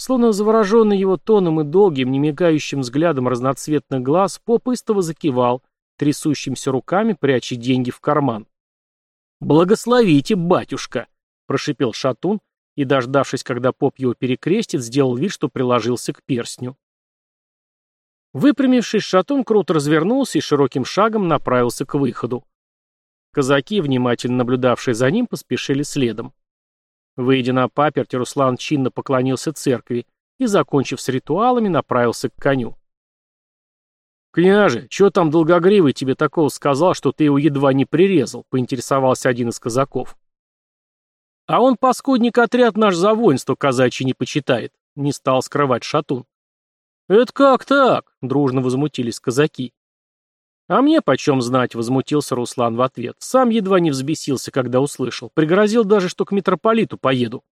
Словно завороженный его тоном и долгим, немигающим взглядом разноцветных глаз, поп истово закивал, трясущимся руками пряча деньги в карман. «Благословите, батюшка!» — прошипел шатун и, дождавшись, когда поп его перекрестит, сделал вид, что приложился к перстню. Выпрямившись, шатун круто развернулся и широким шагом направился к выходу. Казаки, внимательно наблюдавшие за ним, поспешили следом. Выйдя на паперть, Руслан чинно поклонился церкви и, закончив с ритуалами, направился к коню. «Княже, что там долгогривый тебе такого сказал, что ты его едва не прирезал?» — поинтересовался один из казаков. «А он, паскудник, отряд наш за воинство казачьи не почитает», — не стал скрывать шатун. «Это как так?» — дружно возмутились казаки. «А мне почем знать?» — возмутился Руслан в ответ. Сам едва не взбесился, когда услышал. Пригрозил даже, что к митрополиту поеду.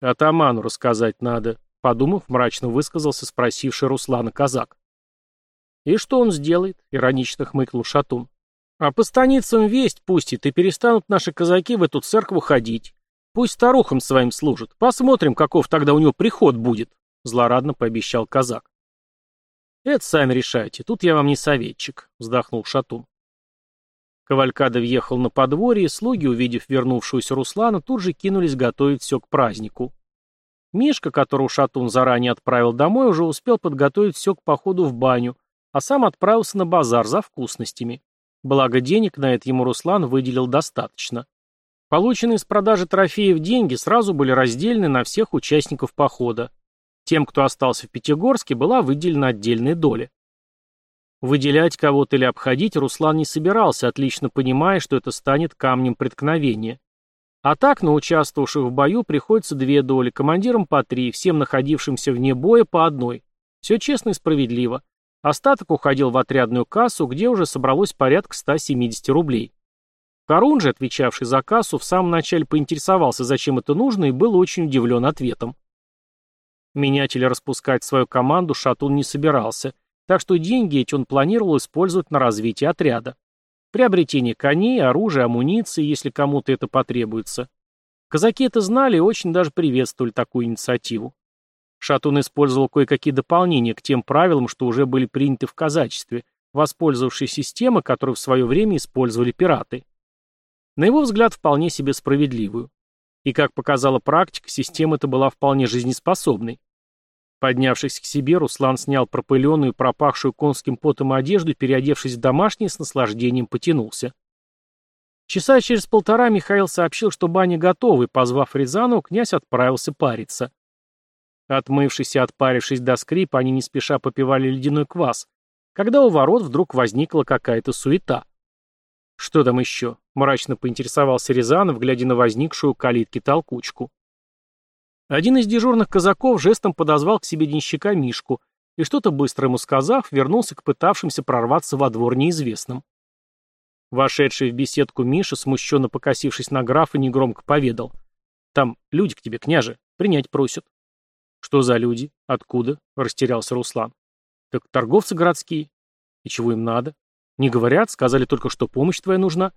«Атаману рассказать надо», — подумав, мрачно высказался спросивший Руслана казак. «И что он сделает?» — иронично хмыкнул Шатун. «А по станицам весть пустит, и перестанут наши казаки в эту церкву ходить. Пусть старухам своим служат. Посмотрим, каков тогда у него приход будет», — злорадно пообещал казак. «Это сами решайте, тут я вам не советчик», — вздохнул Шатун. Кавалькада въехал на подворье, и слуги, увидев вернувшуюся Руслана, тут же кинулись готовить все к празднику. Мишка, которого Шатун заранее отправил домой, уже успел подготовить все к походу в баню, а сам отправился на базар за вкусностями. Благо денег на это ему Руслан выделил достаточно. Полученные с продажи трофеев деньги сразу были разделены на всех участников похода. Тем, кто остался в Пятигорске, была выделена отдельная доля. Выделять кого-то или обходить Руслан не собирался, отлично понимая, что это станет камнем преткновения. А так на участвовавших в бою приходится две доли, командирам по три, всем находившимся вне боя по одной. Все честно и справедливо. Остаток уходил в отрядную кассу, где уже собралось порядка 170 рублей. Харун же, отвечавший за кассу, в самом начале поинтересовался, зачем это нужно, и был очень удивлен ответом. Менять или распускать свою команду Шатун не собирался, так что деньги эти он планировал использовать на развитие отряда. Приобретение коней, оружия, амуниции, если кому-то это потребуется. Казаки это знали и очень даже приветствовали такую инициативу. Шатун использовал кое-какие дополнения к тем правилам, что уже были приняты в казачестве, воспользовавшись системой, которую в свое время использовали пираты. На его взгляд, вполне себе справедливую. И, как показала практика, система эта была вполне жизнеспособной. Поднявшись к себе, Руслан снял пропыленную, пропахшую конским потом одежду и, переодевшись в домашний, с наслаждением потянулся. Часа через полтора Михаил сообщил, что баня готова, и, позвав Рязанова, князь отправился париться. Отмывшись и отпарившись до скрипа, они не спеша попивали ледяной квас, когда у ворот вдруг возникла какая-то суета. «Что там еще?» — мрачно поинтересовался Рязанов, глядя на возникшую калитки толкучку. Один из дежурных казаков жестом подозвал к себе денщика Мишку и, что-то быстро ему сказав, вернулся к пытавшимся прорваться во двор неизвестным. Вошедший в беседку Миша, смущенно покосившись на графа, негромко поведал. «Там люди к тебе, княже, принять просят». «Что за люди? Откуда?» — растерялся Руслан. «Так торговцы городские. И чего им надо? Не говорят, сказали только, что помощь твоя нужна».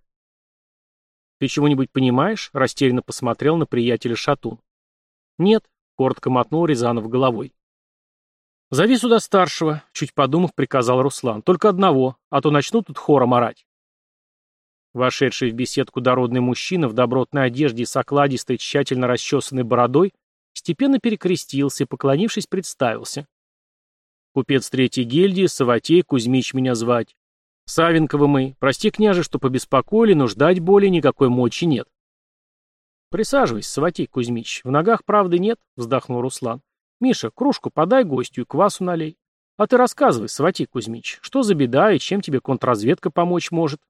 «Ты чего-нибудь понимаешь?» — растерянно посмотрел на приятеля Шатун. «Нет», — коротко мотнул Рязанов головой. «Зови сюда старшего», — чуть подумав, приказал Руслан. «Только одного, а то начнут тут хором орать». Вошедший в беседку дородный мужчина в добротной одежде и с окладистой, тщательно расчесанной бородой степенно перекрестился и, поклонившись, представился. «Купец третьей гильдии, Саватей, Кузьмич меня звать. Савенковы мы. Прости, княже, что побеспокоили, но ждать более никакой мочи нет». «Присаживайся, Саватей Кузьмич. В ногах правды нет», — вздохнул Руслан. «Миша, кружку подай гостю и квасу налей. А ты рассказывай, Свати Кузьмич, что за беда и чем тебе контрразведка помочь может?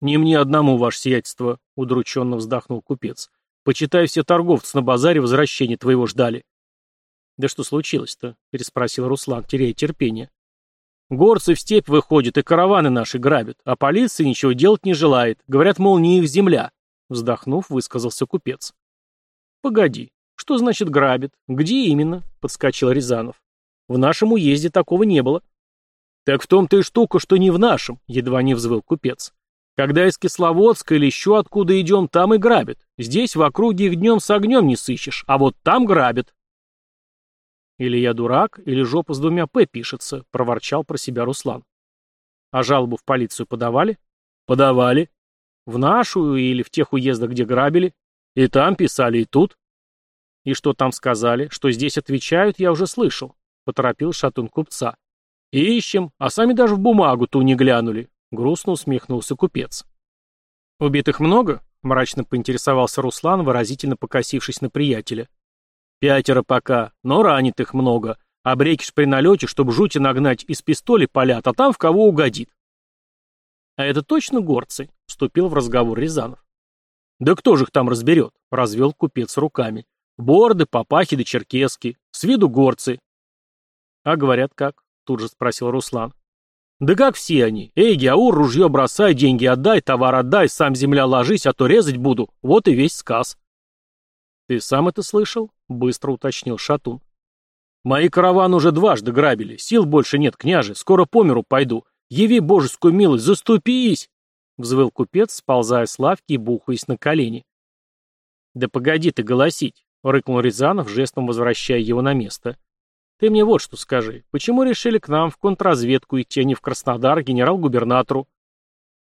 Не мне одному, ваше сиятельство, удрученно вздохнул купец. Почитай, все торговцы на базаре возвращения твоего ждали. Да что случилось-то? переспросил Руслан, теряя терпение. Горцы в степь выходят и караваны наши грабят, а полиция ничего делать не желает. Говорят, мол, не их земля. Вздохнув, высказался купец. Погоди, что значит грабит? Где именно? Подскочил Рязанов. В нашем уезде такого не было. Так в том-то и штука, что не в нашем, едва не взвыл купец. Когда из Кисловодска или еще откуда идем, там и грабят. Здесь в округе их днем с огнем не сыщешь, а вот там грабят. Или я дурак, или жопа с двумя «п» пишется, проворчал про себя Руслан. А жалобу в полицию подавали? Подавали. В нашу или в тех уездах, где грабили? И там писали, и тут. И что там сказали? Что здесь отвечают, я уже слышал. — поторопил шатун купца. «Ищем, а сами даже в бумагу ту не глянули», — грустно усмехнулся купец. «Убитых много?» — мрачно поинтересовался Руслан, выразительно покосившись на приятеля. «Пятеро пока, но ранитых много. А брекиш при налете, чтобы жути нагнать, из пистоли палят, а там в кого угодит». «А это точно горцы?» — вступил в разговор Рязанов. «Да кто же их там разберет?» — развел купец руками. «Борды, папахи да черкески. С виду горцы. «А говорят как?» — тут же спросил Руслан. «Да как все они. Эй, Геаур, ружье бросай, деньги отдай, товар отдай, сам земля ложись, а то резать буду. Вот и весь сказ». «Ты сам это слышал?» — быстро уточнил Шатун. «Мои караваны уже дважды грабили. Сил больше нет, княже. Скоро по миру пойду. Яви божескую милость, заступись!» — взвыл купец, сползая с лавки и бухаясь на колени. «Да погоди ты голосить!» — рыкнул Рязанов, жестом возвращая его на место. Ты мне вот что скажи. Почему решили к нам в контрразведку идти, а не в Краснодар, генерал-губернатору?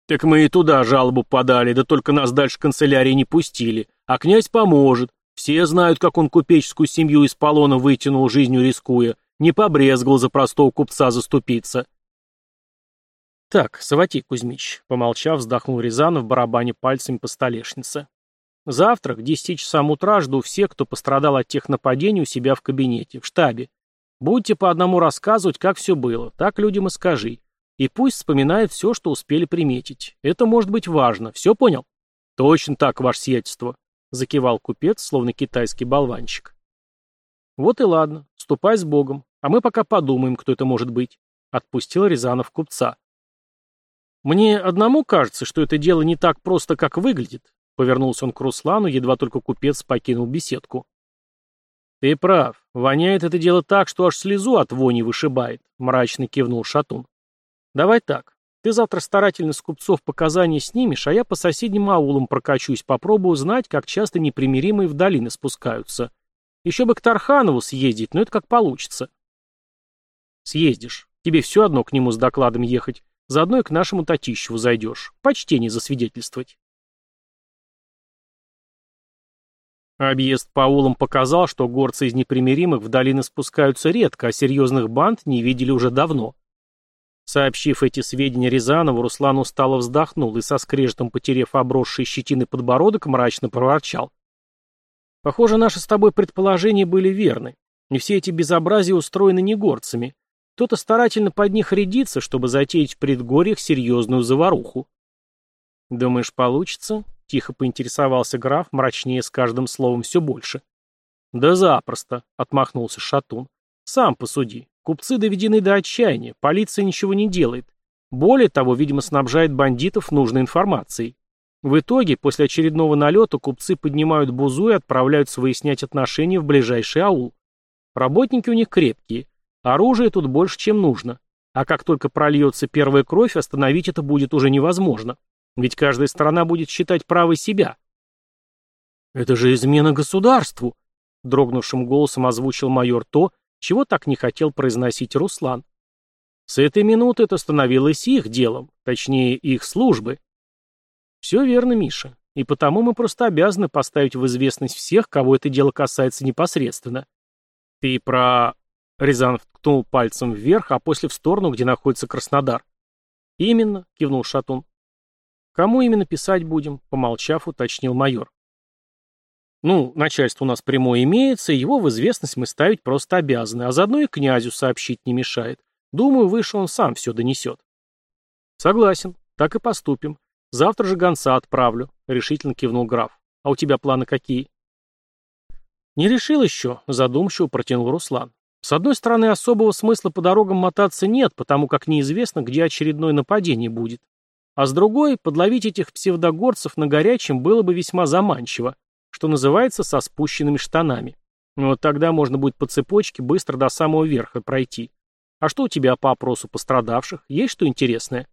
Так мы и туда жалобу подали, да только нас дальше канцелярии не пустили. А князь поможет. Все знают, как он купеческую семью из полона вытянул, жизнью рискуя. Не побрезгал за простого купца заступиться. Так, Саватий Кузьмич, помолчав, вздохнул Рязанов, барабане пальцами по столешнице. Завтра к десяти часам утра жду всех, кто пострадал от тех нападений у себя в кабинете, в штабе. Будьте по одному рассказывать, как все было, так людям и скажи. И пусть вспоминают все, что успели приметить. Это может быть важно. Все понял? Точно так, ваше сиятельство, закивал купец, словно китайский болванчик. Вот и ладно, ступай с Богом, а мы пока подумаем, кто это может быть, отпустил Рязанов купца. Мне одному кажется, что это дело не так просто, как выглядит, повернулся он к Руслану, едва только купец покинул беседку. «Ты прав. Воняет это дело так, что аж слезу от вони вышибает», — мрачно кивнул Шатун. «Давай так. Ты завтра старательно с купцов показания снимешь, а я по соседним аулам прокачусь, попробую узнать, как часто непримиримые в долины спускаются. Еще бы к Тарханову съездить, но это как получится». «Съездишь. Тебе все одно к нему с докладом ехать. Заодно и к нашему Татищеву зайдешь. Почтение засвидетельствовать». Объезд по аулам показал, что горцы из непримиримых в долины спускаются редко, а серьезных банд не видели уже давно. Сообщив эти сведения Рязанову, Руслан устало вздохнул и со скрежетом, потерев обросший щетины подбородок, мрачно проворчал. «Похоже, наши с тобой предположения были верны. И все эти безобразия устроены не горцами. Кто-то старательно под них рядится, чтобы затеять в предгорьях серьезную заваруху. Думаешь, получится? Тихо поинтересовался граф, мрачнее с каждым словом все больше. «Да запросто», — отмахнулся Шатун. «Сам посуди. Купцы доведены до отчаяния, полиция ничего не делает. Более того, видимо, снабжает бандитов нужной информацией. В итоге, после очередного налета, купцы поднимают бузу и отправляются выяснять отношения в ближайший аул. Работники у них крепкие, оружия тут больше, чем нужно. А как только прольется первая кровь, остановить это будет уже невозможно. Ведь каждая страна будет считать правой себя. «Это же измена государству!» — дрогнувшим голосом озвучил майор то, чего так не хотел произносить Руслан. С этой минуты это становилось их делом, точнее, их службы. Все верно, Миша, и потому мы просто обязаны поставить в известность всех, кого это дело касается непосредственно. Ты про... Рязанов ткнул пальцем вверх, а после в сторону, где находится Краснодар. «Именно», — кивнул Шатун. «Кому именно писать будем?» — помолчав, уточнил майор. Ну, начальство у нас прямое имеется, и его в известность мы ставить просто обязаны, а заодно и князю сообщить не мешает. Думаю, выше он сам все донесет. Согласен, так и поступим. Завтра же гонца отправлю, решительно кивнул граф. А у тебя планы какие? Не решил еще, задумчиво протянул Руслан. С одной стороны, особого смысла по дорогам мотаться нет, потому как неизвестно, где очередное нападение будет. А с другой, подловить этих псевдогорцев на горячем было бы весьма заманчиво, что называется, со спущенными штанами. Вот тогда можно будет по цепочке быстро до самого верха пройти. А что у тебя по опросу пострадавших? Есть что интересное?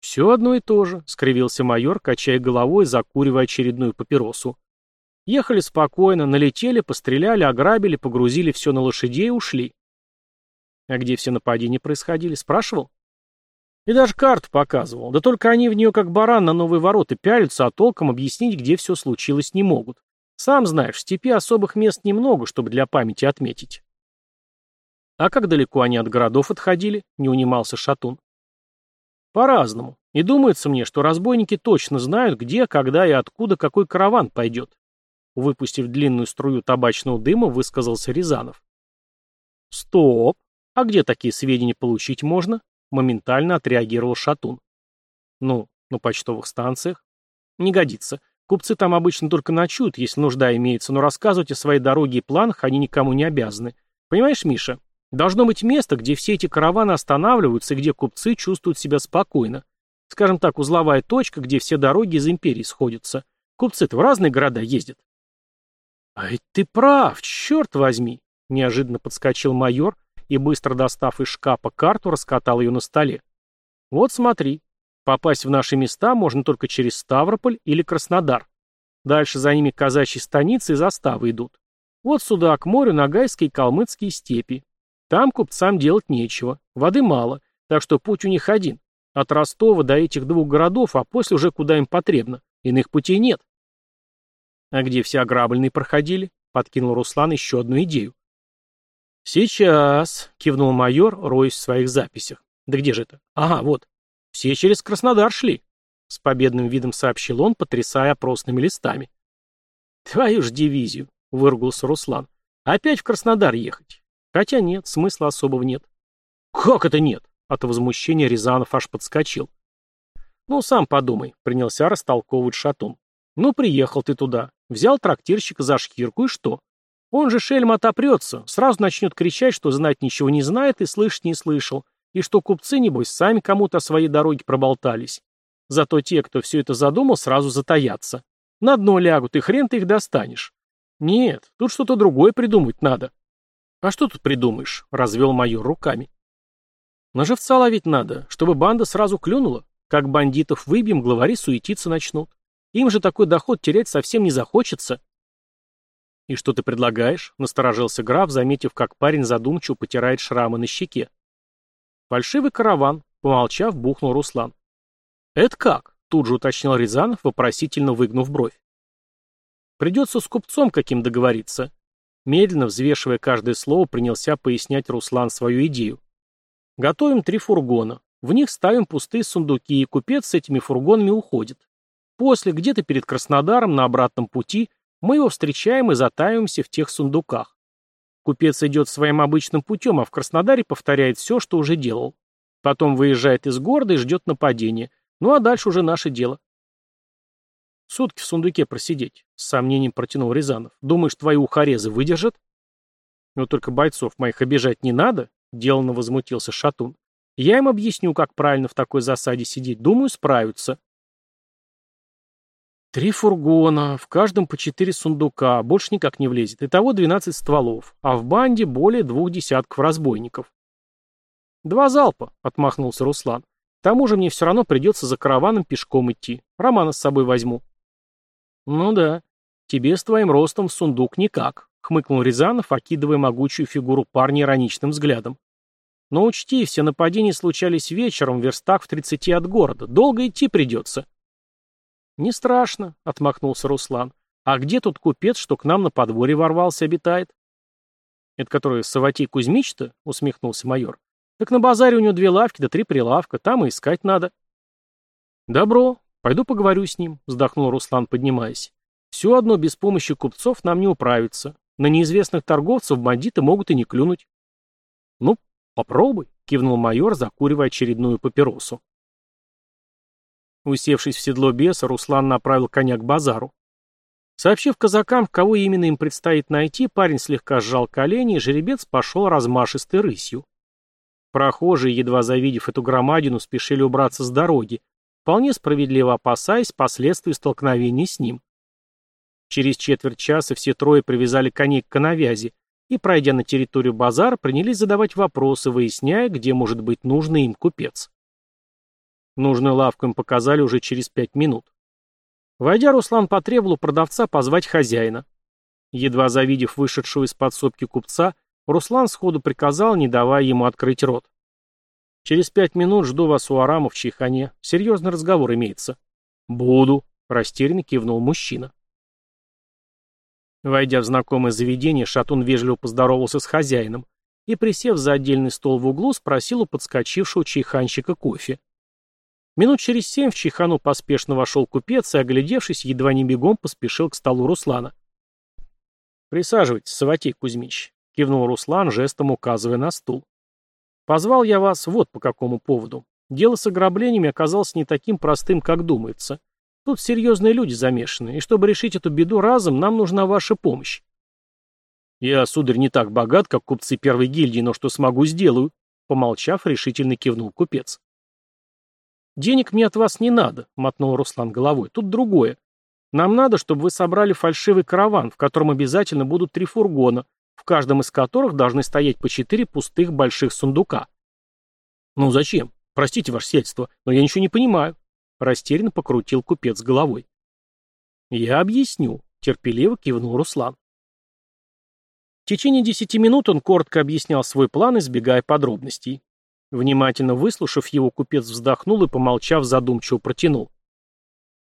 Все одно и то же, скривился майор, качая головой, закуривая очередную папиросу. Ехали спокойно, налетели, постреляли, ограбили, погрузили все на лошадей и ушли. А где все нападения происходили, спрашивал? И даже карту показывал. Да только они в нее как баран на новые ворота пялятся, а толком объяснить, где все случилось, не могут. Сам знаешь, в степи особых мест немного, чтобы для памяти отметить. А как далеко они от городов отходили? Не унимался Шатун. По-разному. И думается мне, что разбойники точно знают, где, когда и откуда какой караван пойдет. Выпустив длинную струю табачного дыма, высказался Рязанов. «Стоп! А где такие сведения получить можно?» Моментально отреагировал Шатун. «Ну, на почтовых станциях?» «Не годится. Купцы там обычно только ночуют, если нужда имеется, но рассказывать о своей дороге и планах они никому не обязаны. Понимаешь, Миша? Должно быть место, где все эти караваны останавливаются и где купцы чувствуют себя спокойно. Скажем так, узловая точка, где все дороги из империи сходятся. Купцы-то в разные города ездят. «А ведь ты прав, черт возьми!» — неожиданно подскочил майор и, быстро достав из шкафа карту, раскатал ее на столе. «Вот смотри, попасть в наши места можно только через Ставрополь или Краснодар. Дальше за ними казачьи станицы и заставы идут. Вот сюда, к морю, Ногайские и Калмыцкие степи. Там купцам делать нечего, воды мало, так что путь у них один. От Ростова до этих двух городов, а после уже куда им потребно. Иных путей нет. «А где все ограбленные проходили?» — подкинул Руслан еще одну идею. «Сейчас», — кивнул майор, роясь в своих записях. «Да где же это? Ага, вот. Все через Краснодар шли», — с победным видом сообщил он, потрясая опросными листами. «Твою ж дивизию», — выругался Руслан. «Опять в Краснодар ехать? Хотя нет, смысла особого нет». «Как это нет?» — от возмущения Рязанов аж подскочил. «Ну, сам подумай», — принялся растолковывать шатун. «Ну, приехал ты туда. Взял трактирщика за шкирку, и что? Он же шельм отопрется, сразу начнет кричать, что знать ничего не знает и слышать не слышал, и что купцы, небось, сами кому-то о своей дороге проболтались. Зато те, кто все это задумал, сразу затаятся. На дно лягут, и хрен ты их достанешь. Нет, тут что-то другое придумать надо. А что тут придумаешь? Развел майор руками. На живца ловить надо, чтобы банда сразу клюнула. Как бандитов выбьем, главари суетиться начнут. Им же такой доход терять совсем не захочется. «И что ты предлагаешь?» — насторожился граф, заметив, как парень задумчиво потирает шрамы на щеке. «Фальшивый караван», — помолчав, бухнул Руслан. «Это как?» — тут же уточнил Рязанов, вопросительно выгнув бровь. «Придется с купцом каким договориться». Медленно, взвешивая каждое слово, принялся пояснять Руслан свою идею. «Готовим три фургона. В них ставим пустые сундуки, и купец с этими фургонами уходит. После, где-то перед Краснодаром, на обратном пути, мы его встречаем и затаиваемся в тех сундуках. Купец идет своим обычным путем, а в Краснодаре повторяет все, что уже делал. Потом выезжает из города и ждет нападения. Ну а дальше уже наше дело. Сутки в сундуке просидеть, с сомнением протянул Рязанов. Думаешь, твои ухарезы выдержат? Но только бойцов моих обижать не надо, деланно возмутился Шатун. Я им объясню, как правильно в такой засаде сидеть. Думаю, справятся. Три фургона, в каждом по четыре сундука, больше никак не влезет. Итого двенадцать стволов, а в банде более двух десятков разбойников. Два залпа, отмахнулся Руслан. К тому же мне все равно придется за караваном пешком идти. Романа с собой возьму. Ну да, тебе с твоим ростом в сундук никак, хмыкнул Рязанов, окидывая могучую фигуру парня ироничным взглядом. Но учти, все нападения случались вечером в верстах в тридцати от города. Долго идти придется. «Не страшно», — отмахнулся Руслан. «А где тут купец, что к нам на подворье ворвался, обитает?» «Это который Саватей Кузьмич-то?» — усмехнулся майор. «Так на базаре у него две лавки да три прилавка, там и искать надо». «Добро, пойду поговорю с ним», — вздохнул Руслан, поднимаясь. Все одно без помощи купцов нам не управиться. На неизвестных торговцев бандиты могут и не клюнуть. Ну, попробуй, кивнул майор, закуривая очередную папиросу. Усевшись в седло беса, Руслан направил коня к базару. Сообщив казакам, кого именно им предстоит найти, парень слегка сжал колени, и жеребец пошел размашистой рысью. Прохожие, едва завидев эту громадину, спешили убраться с дороги, вполне справедливо опасаясь последствий столкновения с ним. Через четверть часа все трое привязали коней к коновязи и, пройдя на территорию базара, принялись задавать вопросы, выясняя, где может быть нужный им купец. Нужную лавку им показали уже через пять минут. Войдя, Руслан потребовал продавца позвать хозяина. Едва завидев вышедшего из подсобки купца, Руслан сходу приказал, не давая ему открыть рот. «Через пять минут жду вас у Арама в Чайхане. Серьезный разговор имеется». «Буду», — растерянно кивнул мужчина. Войдя в знакомое заведение, Шатун вежливо поздоровался с хозяином и, присев за отдельный стол в углу, спросил у подскочившего чайханщика кофе. Минут через семь в чайхану поспешно вошел купец и, оглядевшись, едва не бегом поспешил к столу Руслана. «Присаживайтесь, Саватей Кузьмич», — кивнул Руслан, жестом указывая на стул. «Позвал я вас вот по какому поводу. Дело с ограблениями оказалось не таким простым, как думается. Тут серьезные люди замешаны, и чтобы решить эту беду разом, нам нужна ваша помощь». «Я, сударь, не так богат, как купцы первой гильдии, но что смогу, сделаю», — помолчав, решительно кивнул купец. «Денег мне от вас не надо», — мотнул Руслан головой. «Тут другое. Нам надо, чтобы вы собрали фальшивый караван, в котором обязательно будут три фургона, в каждом из которых должны стоять по четыре пустых больших сундука». «Ну зачем? Простите, ваше сельство, но я ничего не понимаю», — растерянно покрутил купец головой. «Я объясню», — терпеливо кивнул Руслан. В течение десяти минут он коротко объяснял свой план, избегая подробностей. Внимательно выслушав его, купец вздохнул и, помолчав, задумчиво протянул.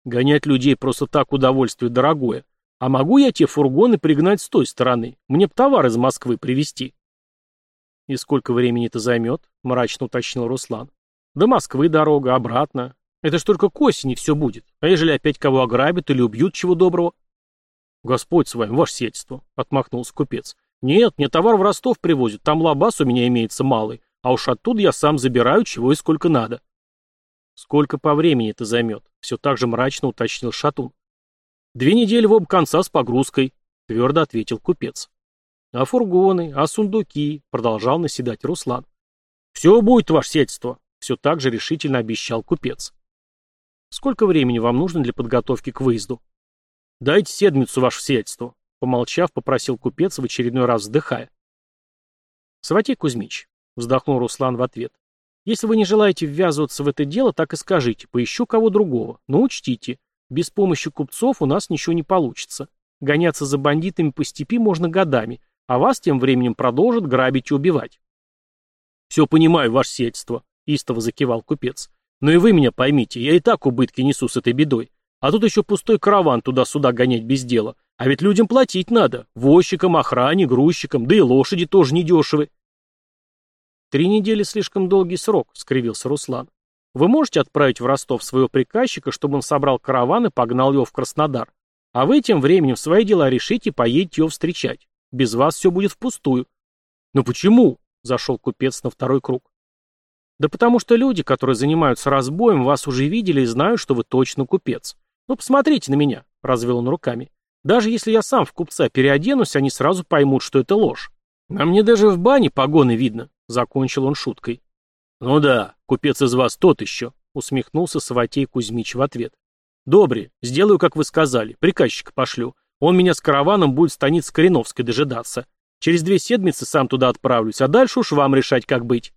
«Гонять людей просто так удовольствие дорогое. А могу я те фургоны пригнать с той стороны? Мне б товар из Москвы привезти». «И сколько времени это займет?» — мрачно уточнил Руслан. «До Москвы дорога, обратно. Это ж только к осени все будет. А ежели опять кого ограбят или убьют чего доброго?» «Господь с вами, ваше сельство», — отмахнулся купец. «Нет, мне товар в Ростов привозят, там лабаз у меня имеется малый. А уж оттуда я сам забираю, чего и сколько надо. Сколько по времени это займет? Все так же мрачно уточнил Шатун. Две недели в оба конца с погрузкой, твердо ответил купец. А фургоны, а сундуки, продолжал наседать Руслан. Все будет, ваше сельство, все так же решительно обещал купец. Сколько времени вам нужно для подготовки к выезду? Дайте седмицу, ваше сельство, помолчав, попросил купец в очередной раз вздыхая. Сватей Кузьмич, Вздохнул Руслан в ответ. Если вы не желаете ввязываться в это дело, так и скажите, поищу кого другого. Но учтите, без помощи купцов у нас ничего не получится. Гоняться за бандитами по степи можно годами, а вас тем временем продолжат грабить и убивать. «Все понимаю, ваше сельство», — истово закивал купец. «Но и вы меня поймите, я и так убытки несу с этой бедой. А тут еще пустой караван туда-сюда гонять без дела. А ведь людям платить надо. Возчикам, охране, грузчикам, да и лошади тоже недешевы. «Три недели слишком долгий срок», — скривился Руслан. «Вы можете отправить в Ростов своего приказчика, чтобы он собрал караван и погнал его в Краснодар. А вы тем временем свои дела решите и поедете его встречать. Без вас все будет впустую». «Но почему?» — зашел купец на второй круг. «Да потому что люди, которые занимаются разбоем, вас уже видели и знают, что вы точно купец. Ну, посмотрите на меня», — развел он руками. «Даже если я сам в купца переоденусь, они сразу поймут, что это ложь. А мне даже в бане погоны видно. Закончил он шуткой. «Ну да, купец из вас тот еще», — усмехнулся Саватей Кузьмич в ответ. «Добре, сделаю, как вы сказали, приказчика пошлю. Он меня с караваном будет в станице Кореновской дожидаться. Через две седмицы сам туда отправлюсь, а дальше уж вам решать, как быть».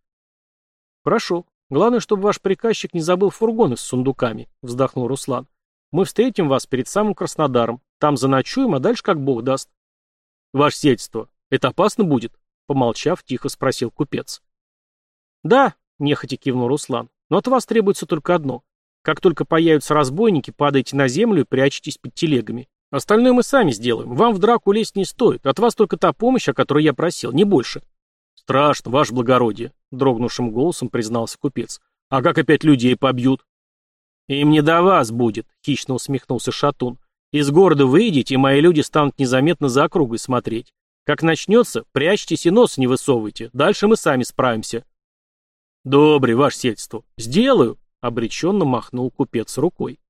«Хорошо. Главное, чтобы ваш приказчик не забыл фургоны с сундуками», — вздохнул Руслан. «Мы встретим вас перед самым Краснодаром. Там заночуем, а дальше как бог даст». «Ваше сельство, это опасно будет?» Помолчав, тихо спросил купец. «Да», — нехотя кивнул Руслан, — «но от вас требуется только одно. Как только появятся разбойники, падайте на землю и прячетесь под телегами. Остальное мы сами сделаем. Вам в драку лезть не стоит. От вас только та помощь, о которой я просил, не больше». «Страшно, ваше благородие», — дрогнувшим голосом признался купец. «А как опять людей побьют?» «Им не до вас будет», — хищно усмехнулся Шатун. Из города выйдете, и мои люди станут незаметно за округой смотреть. Как начнется, прячьтесь и нос не высовывайте. Дальше мы сами справимся. Добрый, ваше сельство. Сделаю, обреченно махнул купец рукой.